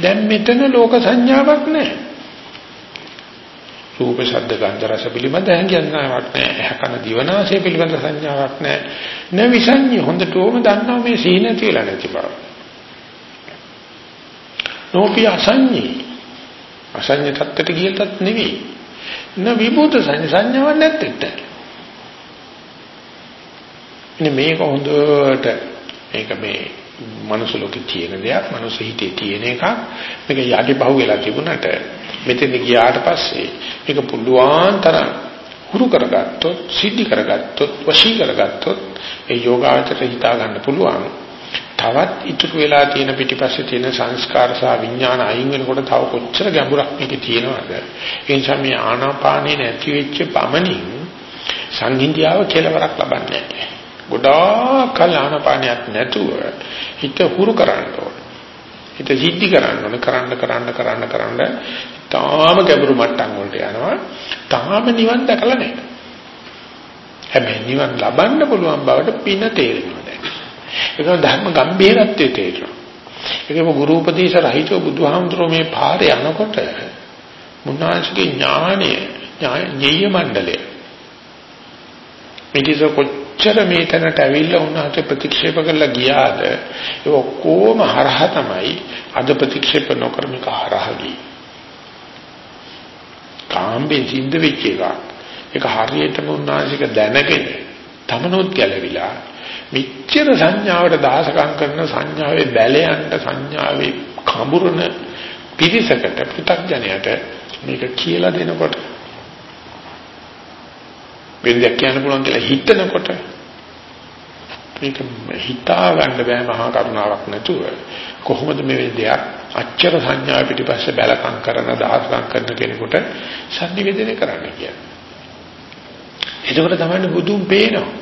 දැන් මෙතන ලෝක සංඥාවක් නැහැ. රූප ශබ්ද ගන්ධ රස පිළිබඳ හැඟියාවක් නැහැ. හකන දිවනාසය පිළිබඳ සංඥාවක් නැහැ. න විසඤ්ඤ හොඳටම දන්නවා මේ සීන තියලා නැති බව. නෝපිය සංඤී අසඤ්ඤ තත්ත්වයට ගියටත් නෙවෙයි. න විභූත සංඥාවක් නැත්තේ. ඉතින් මේක හොඳට මේක මේ මනුස්ස ලෝකේ තියෙන දෙයක් මනුස්ස හිතේ තියෙන එකක්. මේක යටි බහුව වෙලා තිබුණාට මෙතෙන් ගියාට පස්සේ මේක පුළුවන් තරම් හුරු කරගත්තොත් සිද්ධි කරගත්තොත් වශී කරගත්තොත් ඒ යෝගාචරය හිතා ගන්න පුළුවන්. තවත් ඉතුරු වෙලා තියෙන පිටිපස්සේ තියෙන සංස්කාර සහ විඥාන අයින් වෙනකොට තව කොච්චර ගැඹුරක් මේකේ තියෙනවද? ඒ නිසා මේ ආනාපානේ නැති වෙච්ච පමණින් සංහිඳියාව කෙලවරක් ලබන්නේ නැහැ. ගොඩාක් කල ආනාපානයක් නැතුව හිත හුරු කරන්න ඕන. හිත සිද්ධි කරන්න ඕන. කරන්න කරන්න කරන්න කරන්න තාම ගැඹුරු මට්ටම් වලට යනවා. තාම නිවන් දැකලා නැහැ. හැබැයි නිවන් ලබන්න පුළුවන් බවට පින තේරෙනවා ඒක ධර්ම ගම්භීරත්වයේ තේරෙනවා. ඒකම ගුරු උපදේශ රහිතව බුදුහාමුදුරුවෝ මේ පාරේ යනකොට මුන්නාංශගේ ඥානය ඥේය මණ්ඩලය මේක කොච්චර මේ තැනට ඇවිල්ලා උන්වහන්සේ ප්‍රතික්ෂේප කරලා ගියාද ඒ ඔක්කොම හරහා තමයි අද ප්‍රතික්ෂේප නොකර මේක හරහා ගියේ. කාම්බෙන් සිද්ධ වෙච්ච එකක්. ඒක හරියටම උන්වහන්සේක දැනගෙන තමනොත් ගැලවිලා මෙච්චර සංඥාවට දාසකම් කරන සංඥාවේ බැලයන්ට සංඥාවේ කඹුරන පිරිසකට පු탁ජනයට මේක කියලා දෙනකොට වෙන්දක් කියන්න පුළුවන් කියලා හිතනකොට මේක හිතා ගන්න බෑ මහා කරුණාවක් නැතුව කොහොමද මේ දෙයක් අච්චර සංඥා පිටිපස්සේ බැලකම් කරන දාසකම් කරන කෙනෙකුට sannivedana කරන්න කියන්නේ. එතකොට තමයි බුදුන් පේනවා.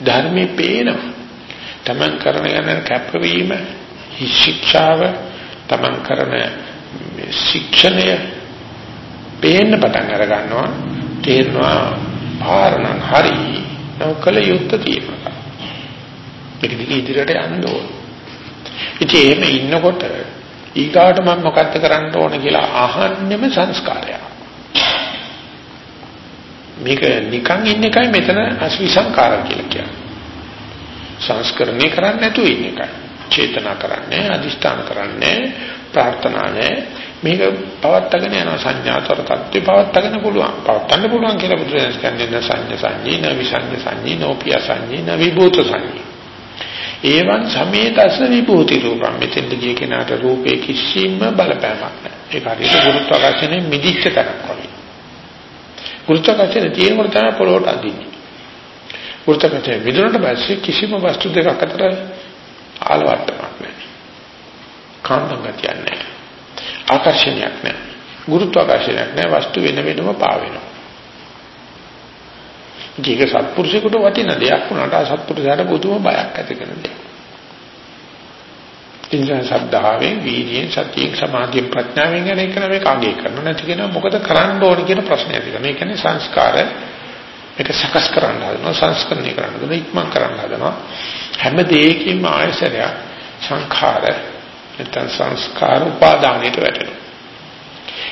ධර්මේ පේනවා. තමන් කරන යන කැපවීම, ශික්ෂාව, තමන් කරන ශික්ෂණය පේන්න පටන් අර ගන්නවා. තේරෙනවා පාරණං හරි. නෝකල යුක්ත තියෙනවා. මේක දිගේ ඉදිරියට යන්න ඕන. ඉතින් එහෙම ඉන්නකොට ඊගාට මම මොකද්ද කරන්න ඕන කියලා අහන්නෙම සංස්කාරයක්. මේක නිකන් ඉන්න එකයි මෙතන අස්විසංකාර කියලා කියන්නේ. සංස්කරණය කරන්නේ නැතුව ඉන්න එකයි. චේතනා කරන්නේ, අදිෂ්ඨාන කරන්නේ, ප්‍රාර්ථනා නැහැ. මේක පවත්තගෙන යනවා සංඥාතර தත්ත්වේ පවත්තගෙන පුළුවන්. පවත්තන්න පුළුවන් කියලා බුදුරජාණන් කියන්නේ සංඥා සංඥී, න විසංඥා සංඥී, නෝපිය සංඥී, න විභූත සංඥී. ඒවන් සමේතස විභූති රූපම් මෙතෙන්ද ගිය කෙනාට රූපේ කිසිම බලපෑමක් නැහැ. ඒක හරියට ගුරුත්වාකර්ෂණය මිදිච්ච තැනක් වගේ. ගුරුත්වාකර්ෂණය තියෙනකොට තමයි පොළොවට අදින්නේ. ගුරුත්වාකර්ෂණය විදුනට පස්සේ කිසිම වස්තු දෙකක් අතර ආලවට්ටමක් නැහැ. කාන්දම් ගතියක් නැහැ. ආකර්ෂණයක් නැහැ. ගුරුත්වාකර්ෂණයක් නැහැ. වස්තු වෙන වෙනම පාවෙනවා. ඒක සත්පුරුෂයෙකුට වටින දෙයක් වුණාට අසත්පුරුෂයාට පුදුම බයක් ඇති කරන දෙයක්. ඉන්ද්‍රයන් සද්ධාවෙන්, වීර්යයෙන්, සතියෙන්, සමාධියෙන්, ප්‍රඥාවෙන් යන එක නෙවෙයි කාගේ කරන්න නැති කෙනා මොකද කරන්න ඕන කියන ප්‍රශ්නය ඇති කරනවා. ඒ කියන්නේ සංස්කාර මේක සකස් කරන්න හදනවා, සංස්කරණය කරන්න හදනවා, ඉක්මන් කරන්න හදනවා. හැම දෙයකින්ම ආයසරය සංඛාර නැත්නම් සංස්කාර උපාදානයට වැටෙනවා.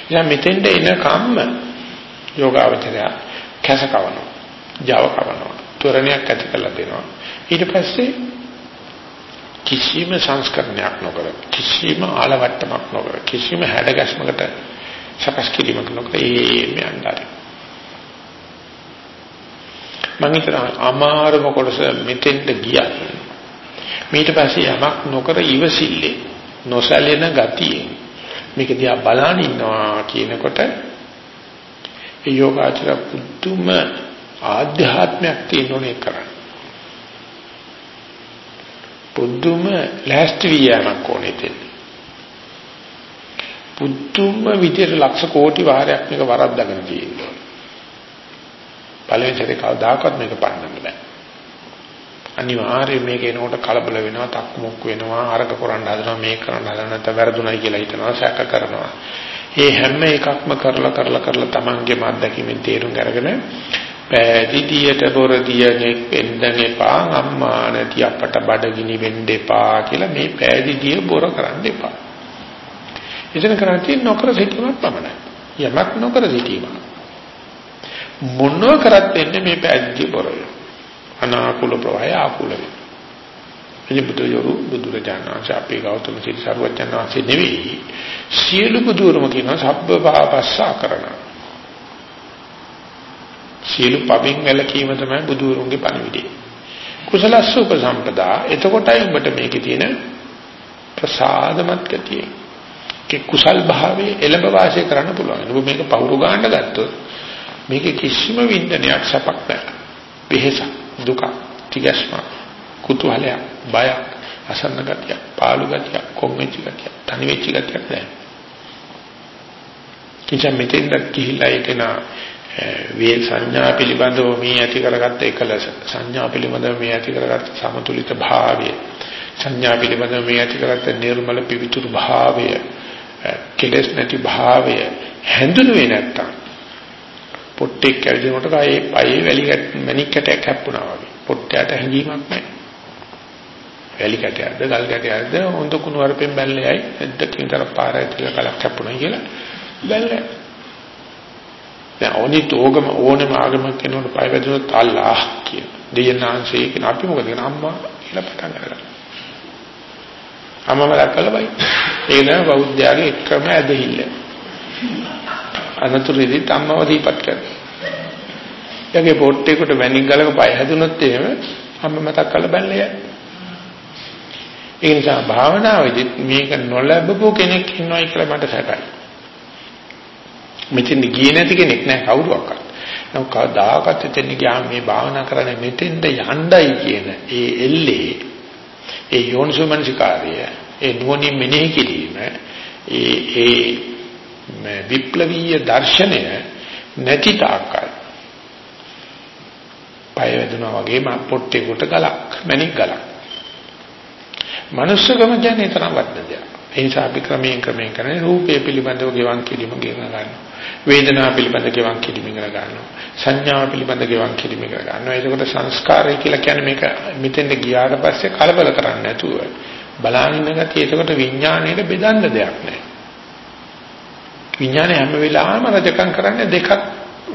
ඉතින් මෙතෙන්ද එන කම්ම යෝගාවචරය කැසකවනවා. Java කවනවා. ත්වරණයක් ඇති කරලා දෙනවා. ඊට පස්සේ කිසිම සංස්කරණයක් නොකර කිසිම ආලවට්ටමක් නොකර කිසිම හැඩගැස්මකට සකස් කිරීමක් නොකර ඒ මෙයන්දාරි. මම හිතන අමාරුම කොටස මෙතෙන්ට ගියා. ඊට පස්සේ යමක් නොකර ඉවසිල්ලේ නොසැලෙන ගතියෙන් මේක දිහා බලන ඉන්නවා කියනකොට ඒ යෝගාචර පුදුම ආධ්‍යාත්මයක් තියෙනුනේ කරන්න. පුදුම ලෑස්ති වියමක් ඕනේ දෙන්නේ. පුදුම විදියට ලක්ෂ කෝටි වාරයක් මේක වරද්දාගෙන තියෙනවා. පළවෙනි සැරේ කවදාකවත් මේක පන්නන්න බෑ. අනිවාර්යයෙන් මේක එනකොට කලබල වෙනවා, තක්මුක් වෙනවා, අරක කරන්න හදනවා, මේක කරන්න හදනවා නැත්නම් වැරදුණයි කියලා හිතනවා, සැක කරනවා. මේ හැම එකක්ම කරලා කරලා කරලා Tamange මද්දකින් තේරුම් අරගෙන පෑදිදියට බොරදියනෙක් වෙන්න එපා අම්මා නැති අපට බඩගිනි වෙන්න එපා කියලා මේ පෑදිදිය බොර කරන්න එපා. එතන කරන්නේ නොකර සිටීමක් පමණයි. යමක් නොකර සිටීම. මොනවා කරත් වෙන්නේ මේ පෑදිදිය බොරය. අනාකූල ප්‍රවාහය ආකූල වෙනවා. ඉතින් බුදුයෝරු බුදුරජාණන් අපේ ගෞතම සිරි සර්වඥාන් වහන්සේ නෙවෙයි සියලු බුදුරම කියනවා සබ්බ පාපස්සා කරනවා. සියලු පබින් වැළකීම තමයි බුදුරුන්ගේ පණිවිඩය. කුසලස්ස උපසම්පදා එතකොටයි උඹට මේකේ තියෙන ප්‍රසාදමත් ගතිය. ඒ කුසල් භාවයේ එළඹ වාසය කරන්න පුළුවන්. ඔබ මේක පවුරු ගන්න ගත්තොත් මේකේ කිසිම වින්දනයක් සපක් නැහැ. වෙහස, දුක, තිගස්ම, කුතුහලයක්, බයක්, අසන්න ගතිය, පාළු ගතිය, කොම්මෙච්ච ගතිය, තනි වෙච්ච ගතියක් නැහැ. කිචම් මෙතෙන්ද ගිහිල්ලා ඒකනා වේ සංඥා පිළිබඳව මේ ඇති කරගත්ත එකලස සංඥා පිළිබඳව මේ ඇති කරගත්ත සමතුලිත භාවය සංඥා පිළිබඳව මේ ඇති කරගත්ත නිර්මල පිවිතුරු භාවය කෙලස් නැති භාවය හැඳුනුවේ නැත්තම් පොට්ටෙක් කැවිදිනකොට ආයේ පයේ වැලි මණික් කැටයක් හැප්පුණා වගේ. පොට්ටයට හැංගීමක් නැහැ. වැලි කැටයක්ද ගල් කැටයක්ද හොඳ කුණු වරපෙන් බැල්ලෙයි එද්දකින් තර පාරයි තියලා කලක් හැප්පුණා කියලා බැල්ලේ දැන් ඕනිත් ඕගම ඕනෙම ආගමක් කෙනෙකුට පය වැදුනොත් අල්ලාහ් කියන දෙයනාංශේ කියන අපි මොකද කියන අම්මා කියලා පටන් ගන්නවා. අම්මම දැක්කලා බයි. ඒ නෑ බෞද්ධයාගේ එකම ඇදහිල්ල. අනතුරුදී අම්මව දීපත් කරනවා. යගේ පොට්ටේකට වැණික් ගලක පය හැදුනොත් එහෙම අම්ම මතක් කරලා බැලලා යයි. ඒ නිසා භාවනාවේදී මේක නොලැබපු කෙනෙක් ඉන්නවයි කියලා මට සැකයි. මෙතෙන් ගියේ නැති කෙනෙක් නෑ කවුරුවක්වත්. නමුත් කවදාකවත් එතෙන් ගියාම මේ භාවනා කරන්නේ මෙතෙන්ද යණ්ඩයි කියන ඒ එල්ලේ ඒ යෝනිසෝමනසිකාරය ඒ නුවණින් මෙනෙහි කිරීම ඒ ඒ විප්ලවීය දර්ශනය නැති තාක්කල් පය වැදුනා වගේ මා පොට්ටේකට ගලක් මණික් ගලක්. මනුස්සකම කියන්නේ තරම් වටින දෙයක්. ඒ නිසා අපි ක්‍රමයෙන් ක්‍රමයෙන් කරන්නේ රූපය පිළිබඳව ගෙවන් කිරීම ගෙන ගන්නවා. වේදනාව පිළිබඳව ගෙවන් කිරීම ඉගෙන ගන්නවා. සංඥාව පිළිබඳව ගෙවන් කිරීම ඉගෙන ගන්නවා. ඒකට සංස්කාරය කියලා කියන්නේ මේක මෙතෙන්ද ගියාට පස්සේ කලබල කරන්නේ නැතුව බලාගෙන ඉන්න ගතිය ඒකට විඥාණයට බෙදන්න දෙයක් නැහැ. විඥානය හැම වෙලාවෙම රජකම් කරන්නේ දෙකක්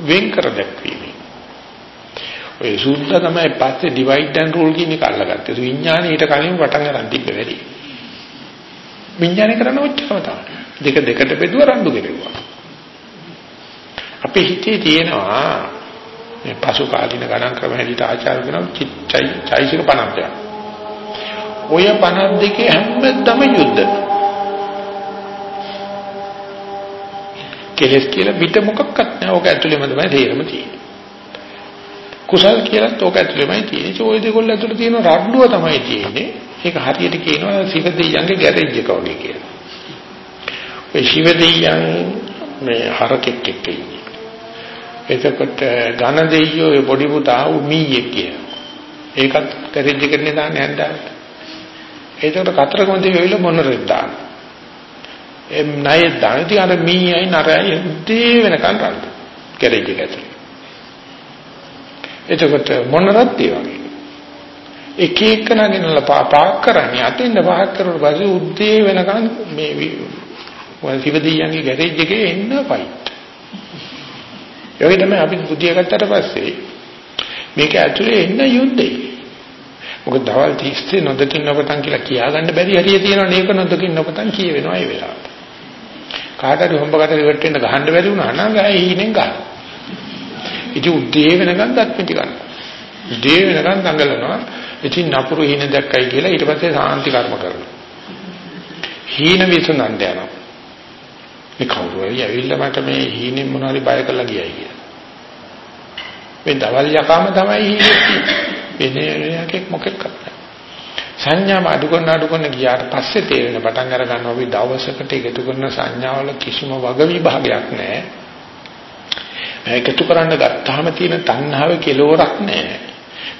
වෙන් කර දැක්වීමයි. ඔය සූත්‍ර තමයි පස්සේ divide and rule කියන එක අල්ලගත්තේ. විඥානය ඊට කලින් වටන් ගන්න තිබ්බ වැඩි. විඥානය කරන ඔච්චරම තමයි. දෙක දෙකට බෙදුව රණ්ඩු කෙරුවා. අපේ හිතේ තියෙනවා මේ පසු කාලින ගණන් ක්‍රම හැටියට ආචාර්ය කරන චිත්තයි චෛසික 50ක්. ඔය 52 හැමදම යුද්ධ. කෙලස් කියලා පිට මොකක්වත් නැහැ. ඕක ඇතුළේම තමයි තේරෙම තියෙන්නේ. කුසල් කියලාත් ඕක ඇතුළේමයි තියෙන්නේ. ඔය දෙකොල්ල ඇතුළේ තියෙන රණ්ඩුව තමයි තියෙන්නේ. ඒක හරියට කියනවා සිව දෙයියන්ගේ ගැරේජ් එක වගේ කියලා. ඒ සිව දෙයියන් මේ හරකෙක් එක්ක ඉන්නේ. එතකොට ඝන දෙයියෝ ඒ පොඩි පුතා උමීයේ කියන. ඒකත් ගැරේජ් එකට නේ දාන්නේ හන්දාට. එතකොට කතරගම දෙවියෝ මොනරෙත් දාන. එම් ණය දාන ඉතින් අර මීයයි නරයයි උදේ වෙනකන් රණ්ඩු. ගැරේජ් එක ඇතුලේ. එතකොට මොනරත් ඒ වගේ. එක එක නගිනලා පාක් කරන්නේ අතින් පහක් කරුවට පස්සේ උද්දී වෙනකන් මේ සිවදීයන්ගේ ගෑරේජ් එකේ එන්න ෆයිට්. ඒ තමයි අපි බුද්ධිය ගත්තට පස්සේ මේක ඇතුලේ එන්න යුද්ධේ. මොකද දවල් 30 නොදකින් නොපතන් කියලා කියාගන්න බැරි හරිය තියෙනවා නේක නොදකින් නොපතන් කියවෙනවා ඒ වෙලාවට. කාට හරි හොම්බකට ඉවරට වෙන්න ගහන්න බැරි වුණා නම් ගහේ හීනෙන් ගන්න. ඉතින් උද්දී වෙනකන් දත් පිටි ගන්නවා. උද්දී වෙනකන් දඟලනවා. ඉතින් නපුරු හීන දැක්කයි කියලා ඊට පස්සේ සාන්ති කර්ම කරනවා. හීන විසඳන්න යනවා. මේ කවුරු හරි ඇවිල්ලා මට මේ හීනෙන් මොනවාරි බය කරලා ගියයි කියලා. මේ දවල් යකාම තමයි හීනෙ වෙන්නේ එකෙක් මොකෙක් කරන්නේ. සංඥා අඩු කරන අඩු කරන ගියාට පස්සේ තේරෙන පටන් අර ගන්නවා අපි දවසකට එකතු කරන සංඥාවල කිසිම වග විභාගයක් නැහැ. එකතු කරන්න ගත්තාම තියෙන තණ්හාවේ කෙලවරක් නැහැ.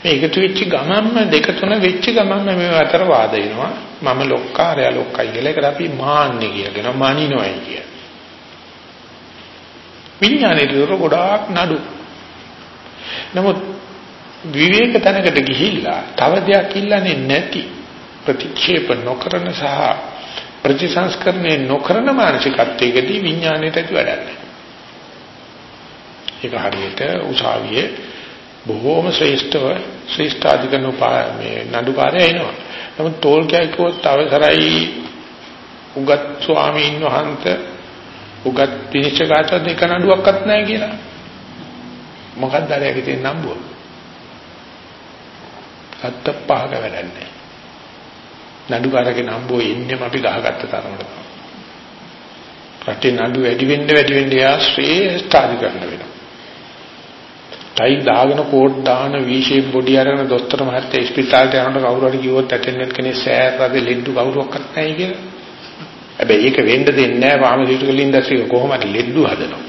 මේ එකතු වෙච්ච ගමන්ම දෙක තුන වෙච්ච ගමන්ම මේ අතර වාද වෙනවා. මම ලොක්කාරය ලොක්කයි කියලා ඒකට අපි මාන්නේ කියගෙන මානිනවයි කිය. විඥානයේ ගොඩාක් නඩු. නමුත් විවේක තැනකට ගිහිල්ලා තව දෙයක් ඉල්ලන්නේ නැති ප්‍රතික්ෂේප නොකරන සහ ප්‍රතිසංස්කරණය නොකරන මානසිකත්වයකදී විඥාණයට ඇති වැඩක් නැහැ. ඒක හරියට උසාවියේ බොහෝම ශ්‍රේෂ්ඨව ශ්‍රේෂ්ඨාධිකන මේ නඩුකාරය එනවා. නමුත් තෝල් කැයිකුවත් අවසරයි උගත් ස්වාමීන් වහන්සේ උගත් විනිශ්චයකාරට දෙක නඩුවක්වත් නැහැ කියලා. මොකක්ද අරයගේ තියෙන නම්බුව? සත්ත පහක වැඩන්නේ. නඩුකාරගේ නම්බුව එන්නේම අපි ගහගත්ත තරමට. රටේ නඩු වැඩි වෙන්න වැඩි වෙන්න යා ශ්‍රේෂ්ඨාධිකරණ වෙනවා. ටයි දාගෙන කෝට් දාන V-shape බොඩි අරගෙන දොස්තර මහත්තයා ස්පිතාලට යනකොට කවුරු හරි කිව්වොත් ඇටෙන්ඩන්ට් කෙනෙක් සෑර් රබේ ලෙඩ්ඩු කවුරුවක්වත් නැහැ කියලා. හැබැයි ඒක වෙන්න දෙන්නේ නැහැ ෆාමසිටිකල් ඉන්ඩස්ට්‍රි එක කොහොම හරි ලෙඩ්ඩු හදනවා.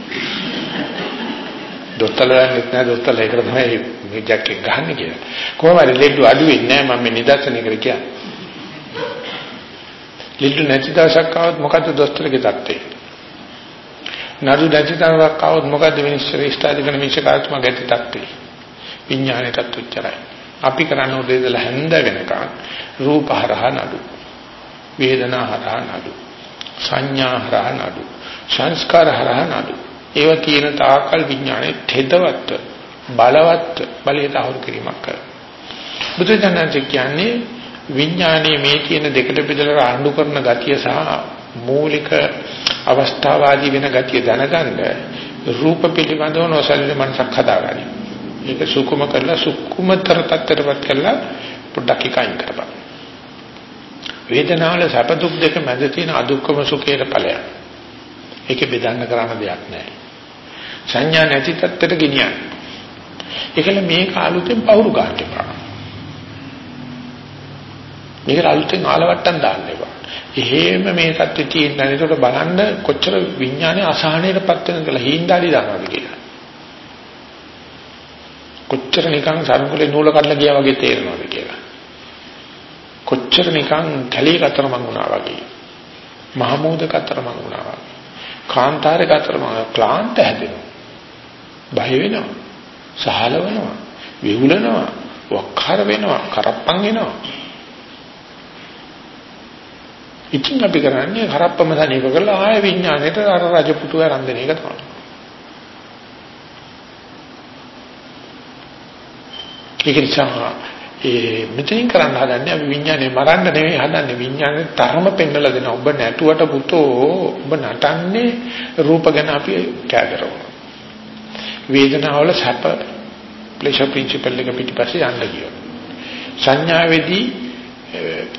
දොස්තරලා නැහැ දොස්තරලා ඒකට තමයි මේ ජැකට් ගහන්නේ කියලා. කොහොම හරි ලෙඩ්ඩු අඩු වෙන්නේ නැහැ මම මේ නිදර්ශනයකට කියන්නේ. ලෙඩ්ඩු නැති දවසක් ආවොත් මොකද්ද දොස්තරගේ தත්ත්වය? නඩු නැති තරමක් આવොත් මොකද්ද මිනිස්සු ශ්‍රේෂ්ඨාධිකරණ මිනිස්සුකාත්ම ගැටි තත්ත්වේ? විඥාණයටත් උච්චරයි. අපි කරන්න උදේ ඉඳලා හැන්ද වෙනකන් රූප හරහා නඩු වේදනා හරහා නඩු සංඥා හරහා නඩු සංස්කාර හරහා නඩු. ඒවා කියන තාකල් විඥාණය තෙදවත් බලවත් බලයට අහුරු කිරීමක් කරනවා. බුදුදහමෙන් කියන්නේ විඥානයේ මේ කියන දෙකට බෙදලා ආණ්ඩු කරන ගතිය සහ මූලික අවස්ථාවාදී වෙන ගතිය දැනගන්න රූප පිළිබඳව නොසලින මනසක් හදාගන්න. ඒක සුකුම කරලා සුකුමතර තත්ත්වයටපත් කරලා පොඩ්ඩක් එකයින් කරපන්. වේදනාවල සැප දුක් දෙක මැද තියෙන අදුක්කම සුඛයේ ඵලය. ඒකේ බෙදන්න කරන්න දෙයක් නැහැ. සංඥා නැති තත්ත්වයට ගෙනියන්න. ඒකල මේ කාලුතෙන් පවුරු ගන්න එපා. මේක අලුතෙන් ආලවට්ටම් දාන්න එපා. එහෙම මේ සත්‍ය තියෙනවා. ඒකට බලන්න කොච්චර විඥානයේ අසහනයටපත් වෙනද කියලා හිඳාලි දානවාද කියලා. කොච්චර නිකන් සරුකුලේ නූල කඩලා ගියා වගේ තේරෙනවද කියලා. කොච්චර නිකන් කැලේ කතරමං වුණා වගේ. මහමෝද කතරමං වුණා වගේ. කාන්තාරේ කතරමං ක්ලාන්ත හැදෙනවා. බය වෙනවා. සහලවනවා. විහුලනවා. වක්කාර වෙනවා. කරප්පන් වෙනවා. ඉතින් අපි කරන්නේ කරප්පම තනියම කරලා ආය විඥාණයට අර රජපුතුව රන්දන එක තමයි. ඒක නිසා ඒ මෙතනින් කරන්න හදන්නේ අපි විඥානේ මරන්න නෙවෙයි හදන්නේ විඥානේ තරම පෙන්නලා දෙන ඔබ නැටුවට පුතෝ ඔබ නටන්නේ රූප ගැන අපි කෑදරනවා වේදනාවල සැප ප්ලෙෂර් ප්‍රින්සිපල් එක පිටිපස්සේ යන්න ගියොත් සංඥාවේදී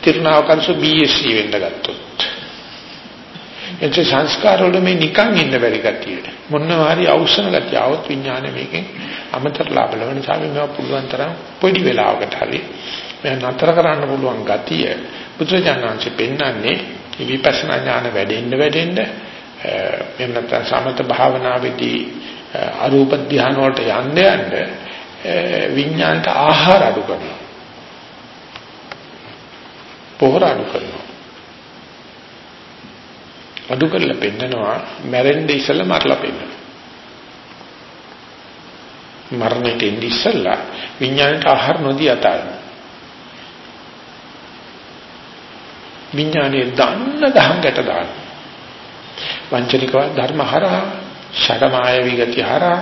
තිරණාවකර්ෂ BSc වෙන්න ගත්තොත්. එතකොට සංස්කාර වල මේ නිකන් ඉන්න බැරි ගතිය මොනවා හරි අවසන ගතිය આવොත් විඥානය මේකෙන් අමතර ලාභ ලබන නිසා මේවා පුළුවන් තරම් පොඩි වෙලාවකට හරි මම නතර කරන්න පුළුවන් ගතිය බුදුජානනාංශ පෙන්වන්නේ විපස්සනා ඥාන වැඩෙන්න වැඩෙන්න එහෙම නැත්නම් සමත භාවනාවේදී අරූප ධ්‍යාන වලට යන්න යන්න විඥාණයට ආහාර අඩු කරනවා. පොහොර අඩු කරනවා. අඩු කරලා පෙන්නනවා මැරෙන්න ඉස්සෙල්ලා මරලා පෙන්නනවා. මරණයට එන්නේ ඉස්සෙල්ලා විඥාණයට ආහාර නොදී අතාරිනවා. විඥානයේ දන්න දහංගට දාන වංචනිකව ධර්ම හරහා ෂඩමාය විගති හරහා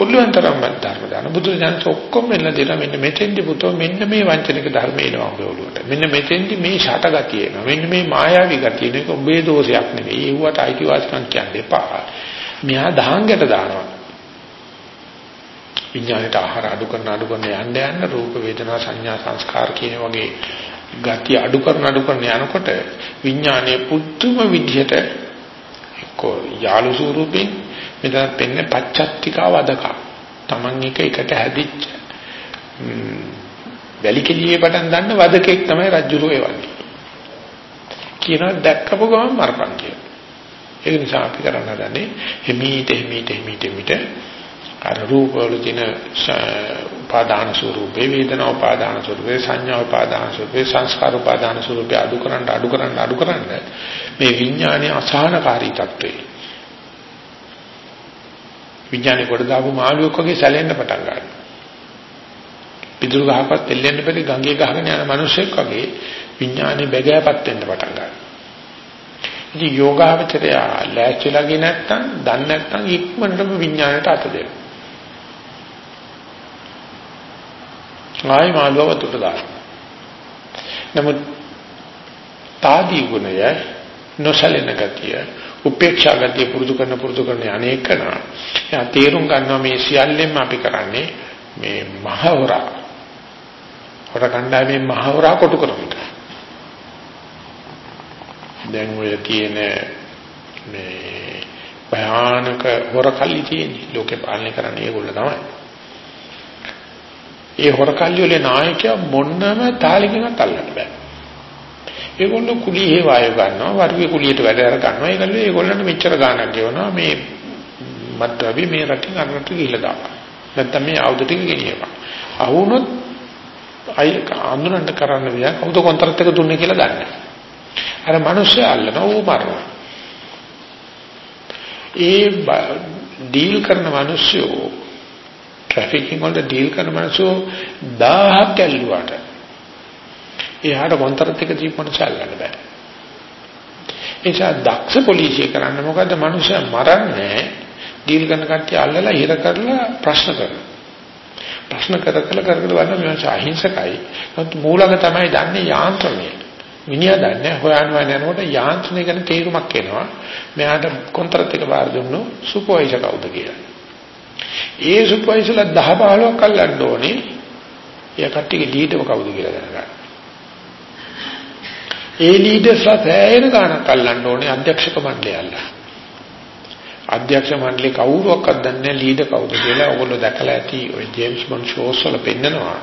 පුළුවන් තරම් ධර්ම දාන. බුදු දහමට ඔක්කොම එන්න දෙලා මෙන්න මෙතෙන්දි පුතෝ මෙන්න මේ වංචනික ධර්ම එනවා ඔබේ ඔළුවට මෙන්න මෙතෙන්දි මේ ෂටගතිය එනවා. මෙන්න මේ මායාවී ගතිය එනක ඔබේ දෝෂයක් නෙවෙයි ඒවට අයිතිවාසිකම් කියන්න එපා. මෙහා දහංගට දානවා. විඥාණයට ආහාර අඩු කරන අඩු කරන යන්න යන්න රූප වේදනා සංඥා සංස්කාර කියන වගේ ගති අඩු කරන අඩු කරන යනකොට විඥානයේ පුදුම විදිහට එක්කෝ යාලු ස්වරූපෙන් මෙතන පෙන්නේ පච්චත්තිකා වදක. Taman එක එකට හැදිච්ච වැලි කෙලියේ පටන් ගන්න වදකෙක් තමයි රජුරෝ එවන්නේ. කියනවා දැක්කපු ගමන් මරපන් කියලා. ඒ නිසා අපි කරන්න හදන්නේ හිමීට හිමීට හිමීට හිමීට අර රූප වල තියෙන උපාදාන ස්වරූපේ වේදනා උපාදාන ස්වරූපේ සංඥා උපාදාන ස්වරූපේ සංස්කාර උපාදාන ස්වරූපේ අඩු කරන්න අඩු කරන්න අඩු කරන්න මේ විඥානයේ අසහනකාරී తත්වේ විඥානේ කොට දාපු මාළුවෙක් වගේ සැලෙන්න පටන් ගන්නවා. පිටුරු ගහපත් එල්ලෙන්න බැරි ගංගේ ගහගෙන යන මිනිසෙක් වගේ විඥානේ බැගෑපත් වෙන්න පටන් ගන්නවා. ඉතින් යෝගාවචරය ලෑස්තිලා ගියේ නැත්තම් දන්නේ නැත්තම් ඉක්මනටම විඥාණයට අත දෙනවා. ආයි මාළුව වතුරට දානවා. නමුත් තාදී ගුණය නොසලෙන ගතිය උපේක්ෂා ගතිය පුරුදු කරන පුරුදු කරන අනේකන එයා තේරුම් ගන්නවා මේ සියල්ලෙන්ම අපි කරන්නේ මේ මහවරා. හොර කණ්ඩායමේ මහවරා කොටු කරන එක. දැන් ඔය තියෙන මේ භයානක හොරකල්ලි තියෙන්නේ. ලෝකේ පාලනය කරන්නේ ඒගොල්ලෝ තමයි. ඒ හොරකල්ලි වල නායකයා මොන්නම තාලෙකින්වත් අල්ලන්න බෑ. ඒගොල්ලෝ කුලී හේවාය ගන්නවා වරුවේ කුලියට වැඩ අර ගන්නවා. ඒගොල්ලෝ ඒගොල්ලන්ට මෙච්චර ගාණක් ගෙවනවා. මේ මත්ද්‍රව්‍ය මේ රටින් අරකට ගිහිල්ලා දානවා නැත්තම් මේ ආයුධ ටික ගෙනියනවා අහුනොත් අය අඳුරන්න කරන්න දෙයක් කවුද කොන්ත්‍රාත් එක දුන්නේ කියලා දන්නේ අර මිනිස්සු අල්ලනවා ඌ මරනවා. ඒ ඩීල් කරන මිනිස්සු ට්‍රැෆිකින් වලට ඩීල් කරන මිනිස්සු 1000ක් ඇල්ලුවාට එයාට කොන්තරත් එක දීපොන සල්ලන්න බෑ. ඒ නිසා දක්ෂ පොලිසිය කරන්නේ මොකද්ද? මනුස්සයා මරන්නේ ඩීල් කරන කට්ටිය අල්ලලා හිර කරලා ප්‍රශ්න කරනවා. ප්‍රශ්න කර කර කර කර වන්න මේ අහිංසකයි. නමුත් මූලක තමයි දන්නේ යාන්ත්‍රණය. මිනිහා දන්නේ හොයන්න හොයන යනකොට යාන්ත්‍රණය ගැන තේරුමක් එනවා. මෙයාට කොන්ත්‍රාත් එක බාර දුන්නු සුපර්වයිසර් කවුද කියලා. ඒ සුපර්වයිසර්ලා 10 15ක් අල්ලන්න ඕනේ. එයා කට්ටියගේ ලීඩර් කවුද කියලා දැනගන්න. ඒ ලීඩර්ස්ලා සෑහෙන ගාණක් අල්ලන්න ඕනේ අධ්‍යක්ෂක මණ්ඩලයල්ලා. අධ්‍යක්ෂ මණ්ඩලේ කවුරුවක්වත් දන්නේ නැහැ ලීඩර් කවුද කියලා. ඕගොල්ලෝ දැකලා ඇති ඔය ජේම්ස් බොන්ඩ් ෂෝස් වල පෙන්නනවා.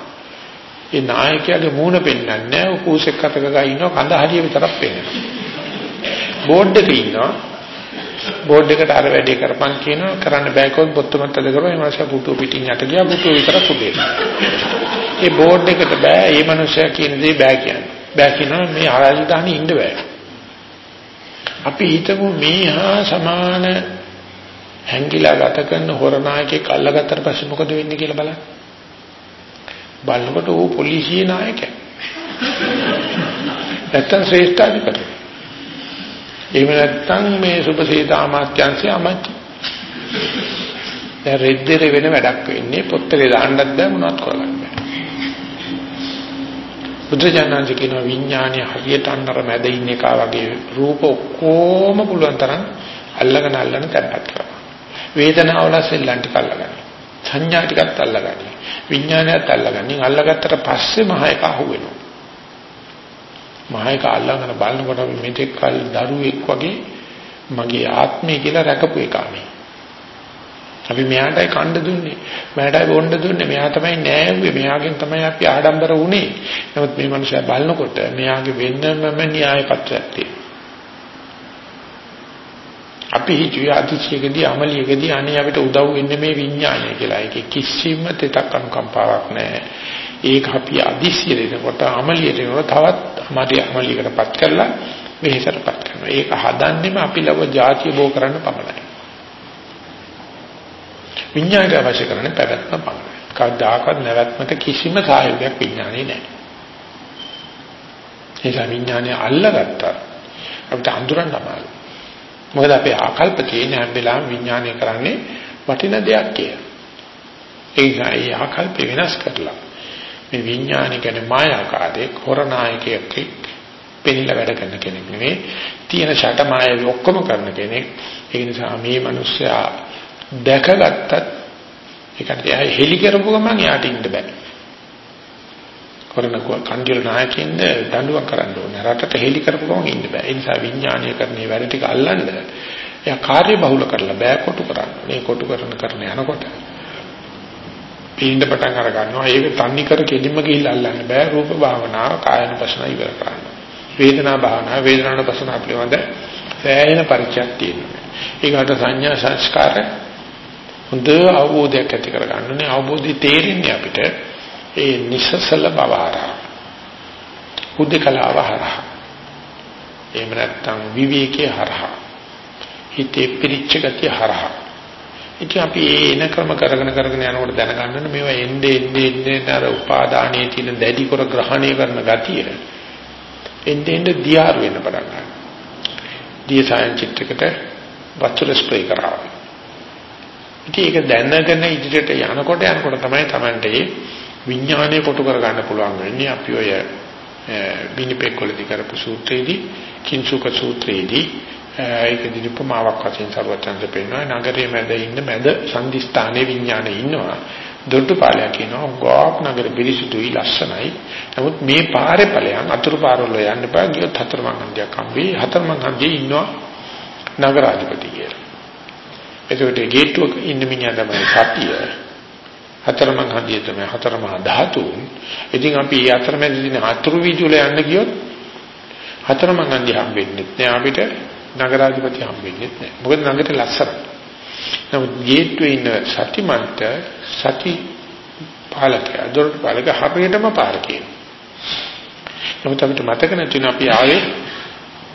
ඒ නායකයාගේ මූණ පෙන්වන්නේ නැහැ. උකුසෙක් අතක ගා ඉන්නවා කඳ හරිය විතරක් පෙන්වනවා. බෝඩ් එකේ ඉන්නවා. බෝඩ් එකට අර වැඩේ කරපන් කියනවා කරන්න බෑ කිව්වොත් බොත්තමත් අද කරුවා ඒ මාසය පුටු පිටින් යට ගියා පුටු විතර පුදේ. ඒ බෝඩ් එකට බෑ මේ මනුස්සයා කියන දේ බෑ කියන්නේ. බෑ කියනවා මේ ආරාජධානි ඉන්න බෑ. අපි හිතමු මේ හා සමාන හැංගිලා ගත කරන හොරනායකෙක් අල්ලගත්තට පස්සේ මොකද වෙන්නේ කියලා බලන්න. බලනකොට ඌ පොලිසිය නායකයා. නැත්තම් ශ්‍රේෂ්ඨාධිපති. එහෙම නැත්තම් මේ සුභසීත අමාත්‍යංශය අමාත්‍ය. දැන් රෙද්දේ වෙන වැඩක් වෙන්නේ පොත්තේ දාන්නත් බෑ මොනවත් කරගන්න බෑ. බුදුජානනාංශ කියන විඥානය හරියට අන්නර මැද ඉන්න එක වගේ රූප ඔක්කොම පුළුවන් තරම් අල්ලගෙන අල්ලන තැන්පත් කරනවා. වේදනාවල සෙල්ලම් ටික අල්ලගන්න. සංඥා ටිකත් අල්ලගන්න. විඥානයත් අල්ලගන්න. අල්ලගත්තට පස්සේ මහ එක අහුවෙනවා. මහ එක අල්ලගෙන බලනකොට මෙතෙක් කල දරුවෙක් වගේ මගේ ආත්මය කියලා රැකපු එකමයි. අපි මෙයාටයි කණ්ඩ දුන්නේ. මෙයාටයි බොණ්ඩ දුන්නේ. මෙයා තමයි නෑව්වේ. මෙයාගෙන් තමයි අපි ආඩම්බර වුනේ. නමුත් මේ මනුස්සයා බලනකොට මෙයාගේ වෙන්නම න්‍යාය පත්‍රයක් තියෙනවා. අපි හිතුවේ අතිශයකදී අමලියකදී අනේ අපිට උදව් වෙන්නේ මේ විඥානය කියලා. ඒකේ කිසිම තෙතක් අනුකම්පාවක් නැහැ. ඒක අපි අදිසිය දෙනකොට අමලියට එනකොට තවත් අමාරිය අමලියකටපත් කරලා වෙහෙසටපත් කරනවා. ඒක හදන්නෙම අපි ලව જાතිය බෝ කරන්න පමණයි. විඥාණයට අවශ්‍ය කරන්නේ පැවැත්ම පමණයි. කවදාකවත් නැවැත්මට කිසිම සහයෝගයක් විඥානේ නැහැ. ඒ විඥානය අල්ලගත්තා අපිට අඳුරන්න අමාරුයි. මොකද අපේ ආකල්ප තියෙන හැම වෙලාවෙම විඥානය කරන්නේ වටින දෙයක් කියලා. ඒ නිසා ඒ ආකල්ප වෙනස් කරලා මේ විඥානය කියන්නේ මායාකාරයේ කොරනායකයෙක් පෙනිලා වැඩ කරන කෙනෙක් නෙවෙයි තියෙන ෂට මායාව ඔක්කොම කරන කෙනෙක්. ඒ නිසා මේ මිනිස්සයා දැකගත්තත් ඒකට එයා හෙලි කරපු ගමන් යාට ඉන්න බෑ. කරන කන්දිල නායකින්ද දඬුවම් කරන්න ඕනේ. රටට හෙලි කරපු ගමන් ඉන්න බෑ. ඒ නිසා විඥානීය කරන්නේ වැඩ ටික අල්ලන්න. එයා කාර්ය බහුල කරලා බෑ කොටු කරන්න. මේ කොටු කරන කරන යනකොට පින්න පටන් අර ගන්නවා. ඒක තන්නි කර කෙලින්ම ගිහිල්ලා අල්ලන්න බෑ. රූප භාවනාව, කායන පසන ඉවර කරන්න. වේදනා භාවනාව, වේදනාන පසන පිළිබඳ සෑහෙන පරිචයක් තියෙනවා. ඒකට සංඥා සංස්කාර හොඳ අවබෝධයක් ඇති කරගන්න ඕනේ. අවබෝධي තේරෙන්නේ අපිට ඒ නිසසල බවහරහා හුදකලාව හරහා. එහෙම නැත්නම් විවේකයේ හරහා. හිතේ පිරිච්ච ගතිය හරහා. ඉතින් අපි එන ක්‍රම කරගෙන කරගෙන යනකොට දැනගන්න ඕනේ මේවා එන්නේ එන්නේ එන්නේ අර උපාදානයේ තියෙන දැඩි කර ග්‍රහණය කරන ගතිය. එන්නේ එන්නේ දියාර වෙන්න පටන් ගන්නවා. දිය සායන් චිත්‍රයකට වතුර ස්ප්‍රේ කරා ඉතින් ඒක දැනගෙන ඉදිරියට යනකොට යනකොට තමයි Tamante විඥානය කොටු කර ගන්න පුළුවන් වෙන්නේ. අපි ඔය විනිපෙක් වලදී කරපු සූත්‍රයේදී කිංසුක සූත්‍රයේදී ඒක දිනුපමාවක් වශයෙන් සර්වචන්ද පෙන්වනවා. නගරයේ මැද ඉන්න මැද සංදිස්ථානයේ විඥානය ඉන්නවා. දොට්ටුපාලයා කියනවා. ගෝක් නගර පිරිසුදුයි ලස්සනයි. නමුත් මේ පාරේ ඵලයන් අතුරු පාරවල යන්න බෑ ගියොත් හතරමං හන්දියක් හම්බෙයි. හතරමං හන්දියේ ඉන්නවා නගරාධිපති කියලා. එතකොට ගේට්ටුවක ඉන්න මිනිහා තමයි සතිය හතරමං හන්දිය තමයි හතරමහා ධාතුන්. ඉතින් අපි මේ අතරමැද දින හතුරු වීදුල යන්න ගියොත් හතරමං හන්දිය හම්බෙන්නේ නැහැ අපිට නගරාධිපති හම්බෙන්නේ නැහැ. මොකද නගරේ ලස්සනයි. නමුත් ගේට්ටුවේ ඉන්න සතිමන්ත සති පාලකයා දොරටු පාලක හරියටම පාර කියනවා. නමුත් අපිට මතක නැතිනම් අපි ආවේ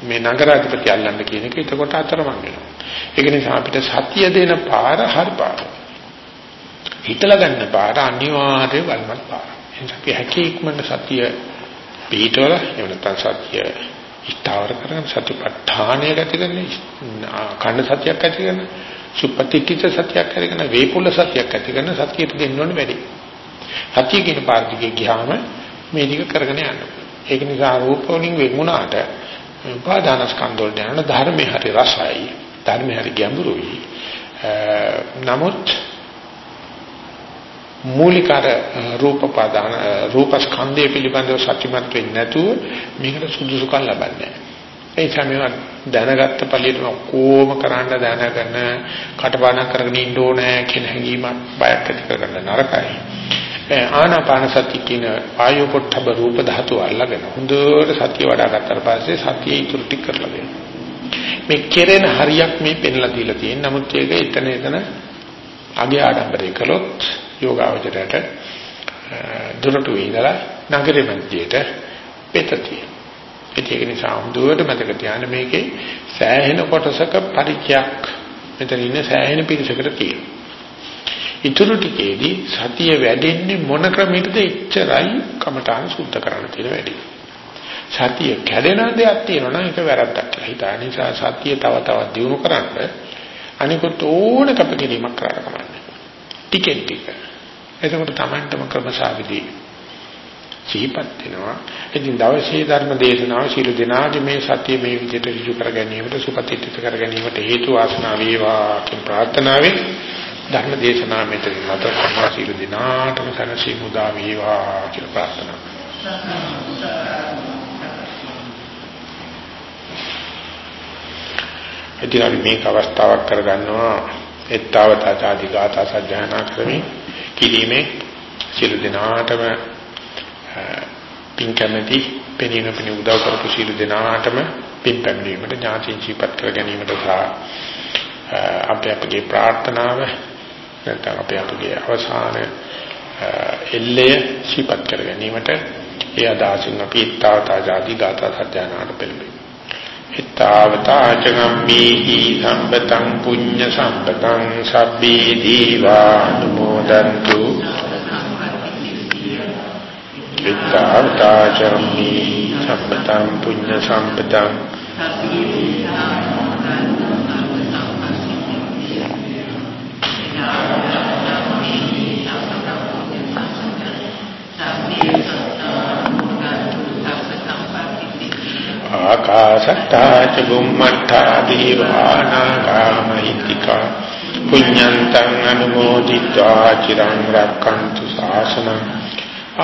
මේ නගරාධිපති අල්ලන්න කියන එක එතකොට අතරමං වෙනවා. ඒක නිසා අපිට සතිය දෙන පාර හරි පාරයි. හිතලා ගන්න පාර අනිවාර්ය වල්මත් පාර. එනිසා අපි හැකීක්මන සතිය පිටවල එහෙම නැත්නම් සතිය ඉස්තාවර කරගෙන සතිපට්ඨානය ගති කරන්නේ කණ්ඩ සතියක් ඇති කරන සුපතිත්‍ිත සතියක් කරගෙන වේපුල සතියක් ඇති කරන සතියට දෙන්න ඕනේ වැඩි. සතිය කියන පාර දිගේ ගියාම මේ දිග කරගෙන යන්න. ඒක නිසා රූප වලින් වෙමුණාට උපාදානස්කන්ධ වලට යන ධර්මයේ හරි රසයි ධර්මයේ හරි ගැඹුරුයි. නමුත් මූලික අර රූප පදාන රූප ස්කන්ධය පිළිබඳව සත්‍යමත් වෙන්නේ නැතුව මේකට සුදුසුකම් ලබන්නේ ඒ සමේව දැනගත්ත පළියට කොහොම කරන්න දැනගෙන කටපාඩම් කරගෙන ඉන්න ඕනේ කියන හැඟීමක් බයක් ඇති කරගන්න නරකයි ආනාපාන සති කියන ආයෝ පොට්ටබ රූප ධාතු අල්ලගෙන හොඳට සතිය වඩා ගත්තාට පස්සේ සතිය ඉතුරු ටික කරලා දෙනවා මේ කෙරෙන හරියක් මේ පෙන්ලා දීලා තියෙන. නමුත් ඒක එතන එතන අගේ ආඩම්බරේ කළොත් යෝගාවචරයට දුරට වේදලා නගරෙ මැදට පෙතතියි. ඒක නිසා හොඳට මතක තියාගන්න මේකේ සෑහෙන කොටසක පරිචයක් මෙතන ඉන්න සෑහෙන පිරිසකට තියෙනවා. ඊටු ටිකේදී සතිය වැඩෙන්නේ මොන ක්‍රමයකද එච්චරයි කමඨාන සුද්ධ කරන්න තියෙන වැඩි. සතිය කැඩෙන දෙයක් තියෙනවා නම් ඒක වැරද්දක් කියලා හිතා නිසා සතිය තව තවත් දියුණු කරන්න අනිකුත් ඕන කපකිරීමක් කරන්න කමන්නේ. ටිකෙන් ටික. එතකොට Tamanටම ක්‍රමසාවිදී සිහිපත් වෙනවා. ඉතින් දවසේ ධර්ම දේශනාව ශීල දිනාගේ මේ සත්‍ය මේ විදිහට ඍජු කර ගැනීමට සුපතිත්ත කර ගැනීමට හේතු වාසනා වේවා කියන ප්‍රාර්ථනාවෙන් ධර්ම දේශනාව මෙතන මත කරනවා ශීල දිනාටම සනසි මුදා වේවා කියලා ප්‍රාර්ථනා ඉතින් අපි මේක අවස්ථාවක් කරගන්නවා. එත්තවතා ආදී ගාථා සජ්ජායනා කරමින් කිරීමේ ශීල දිනාටම පින් කැමැති පෙනීන පින උදව් කරපු සීල දෙනාටම පින් පැමිණීමට ඥාතින් ජීපත් කර ගැනීමට සහ අපේ අපගේ ප්‍රාර්ථනාව නැත්නම් අපේ අපගේ අවසාන එල්ලය ජීපත් කර ගැනීමට ඒ අදහසින් අපි ඊතාවතා ආදී ගාථා සත්‍යනාට පෙළඹෙමු. ඊතාවතා චගම්මේහි සම්පතං පුඤ්ඤ සම්පතං සබ්බේ දීවා අනුමෝදන්තු විත්තාවතාචම්මි සම්පතං පුඤ්ඤ සම්පතං ආකාශත්තා ච බුම්මත්තා දීවානාගාමහිත්‍තිකා පුඤ්ඤන්තං අනුමෝදිත්වා චිරං රක්ඛන්තු ශාසනං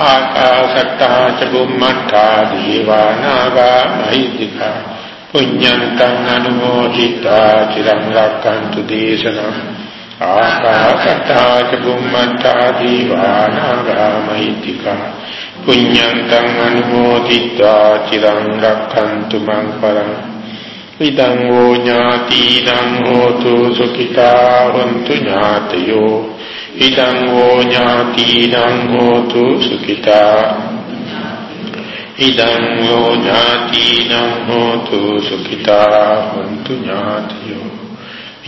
ආකාශත්තා ච බුම්මත්තා දීවානාගාමහිත්‍තිකා පුඤ්ඤන්තං අනුමෝදිත්වා චිරං රක්ඛන්තු දේශනං ආකාශත්තා ච බුම්මත්තා දීවානාගාමයිතිකා පුඤ්ඤන්තං අනුමෝදිත්වා චිරං රක්ඛන්තු මං පරං ඉදං ෝ ඥාතිනං හෝතු සුඛිතා වന്തു ඥාතයෝ ඉදං ෝ ඥාතිනං හෝතු සුඛිතා ඉදං ෝ ඥාතිනං හෝතු සුඛිතා වന്തു ඥාතයෝ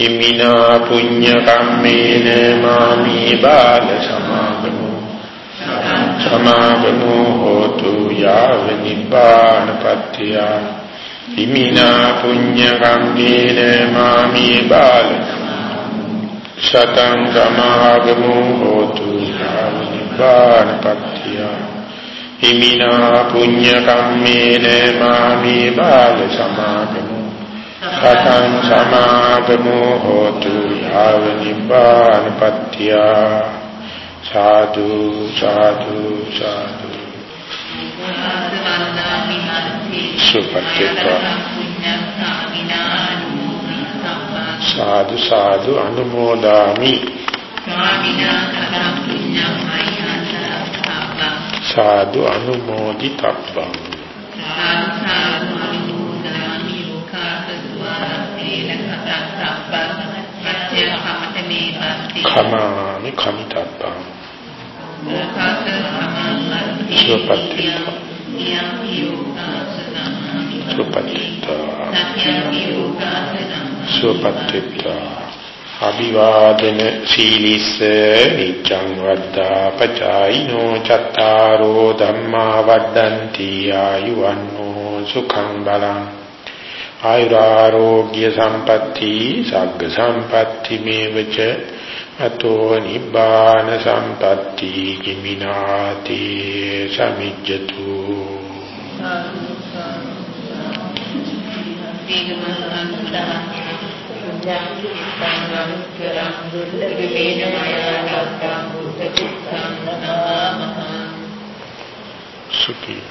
ඉමිනා පුඤ්ඤ කම්මේන මාමි බාල සමාගමෝ සමාගමෝ හෝතු යාව නිපානපත්තිය ඉමිනා පුඤ්ඤ කම්මේන මාමි බාල සතං සමාගමෝ හෝතු නිබ්බානපත්තිය හිමිනා පුඤ්ඤ කම්මේන මාමි බාල සමාගමෝ සතං සමාගමෝ හෝතු යාව නිබ්බානපත්තිය සාදු සාදු සාදු. සුපත්තිත සාදු සාදු අනුමෝදාමි. සාදු අනුමෝදිතබ්බං. කමාමි කමිතබ්බං සුපත්තිත සුපත්තිත සුපත්තිත අභිවාදන සීලිස්ස නිච්ඡං වද්දා පචායිනෝ චත්තාරෝ ධම්මා වද්දන්ති ආයුවන්නෝ සුඛං බලං. ආයුරාෝග්‍ය සම්පatti සග්ග සම්පatti මේවච අතෝ නිබ්බාන සම්පatti කිමිනාති සමිජ්ජතු. සුඛී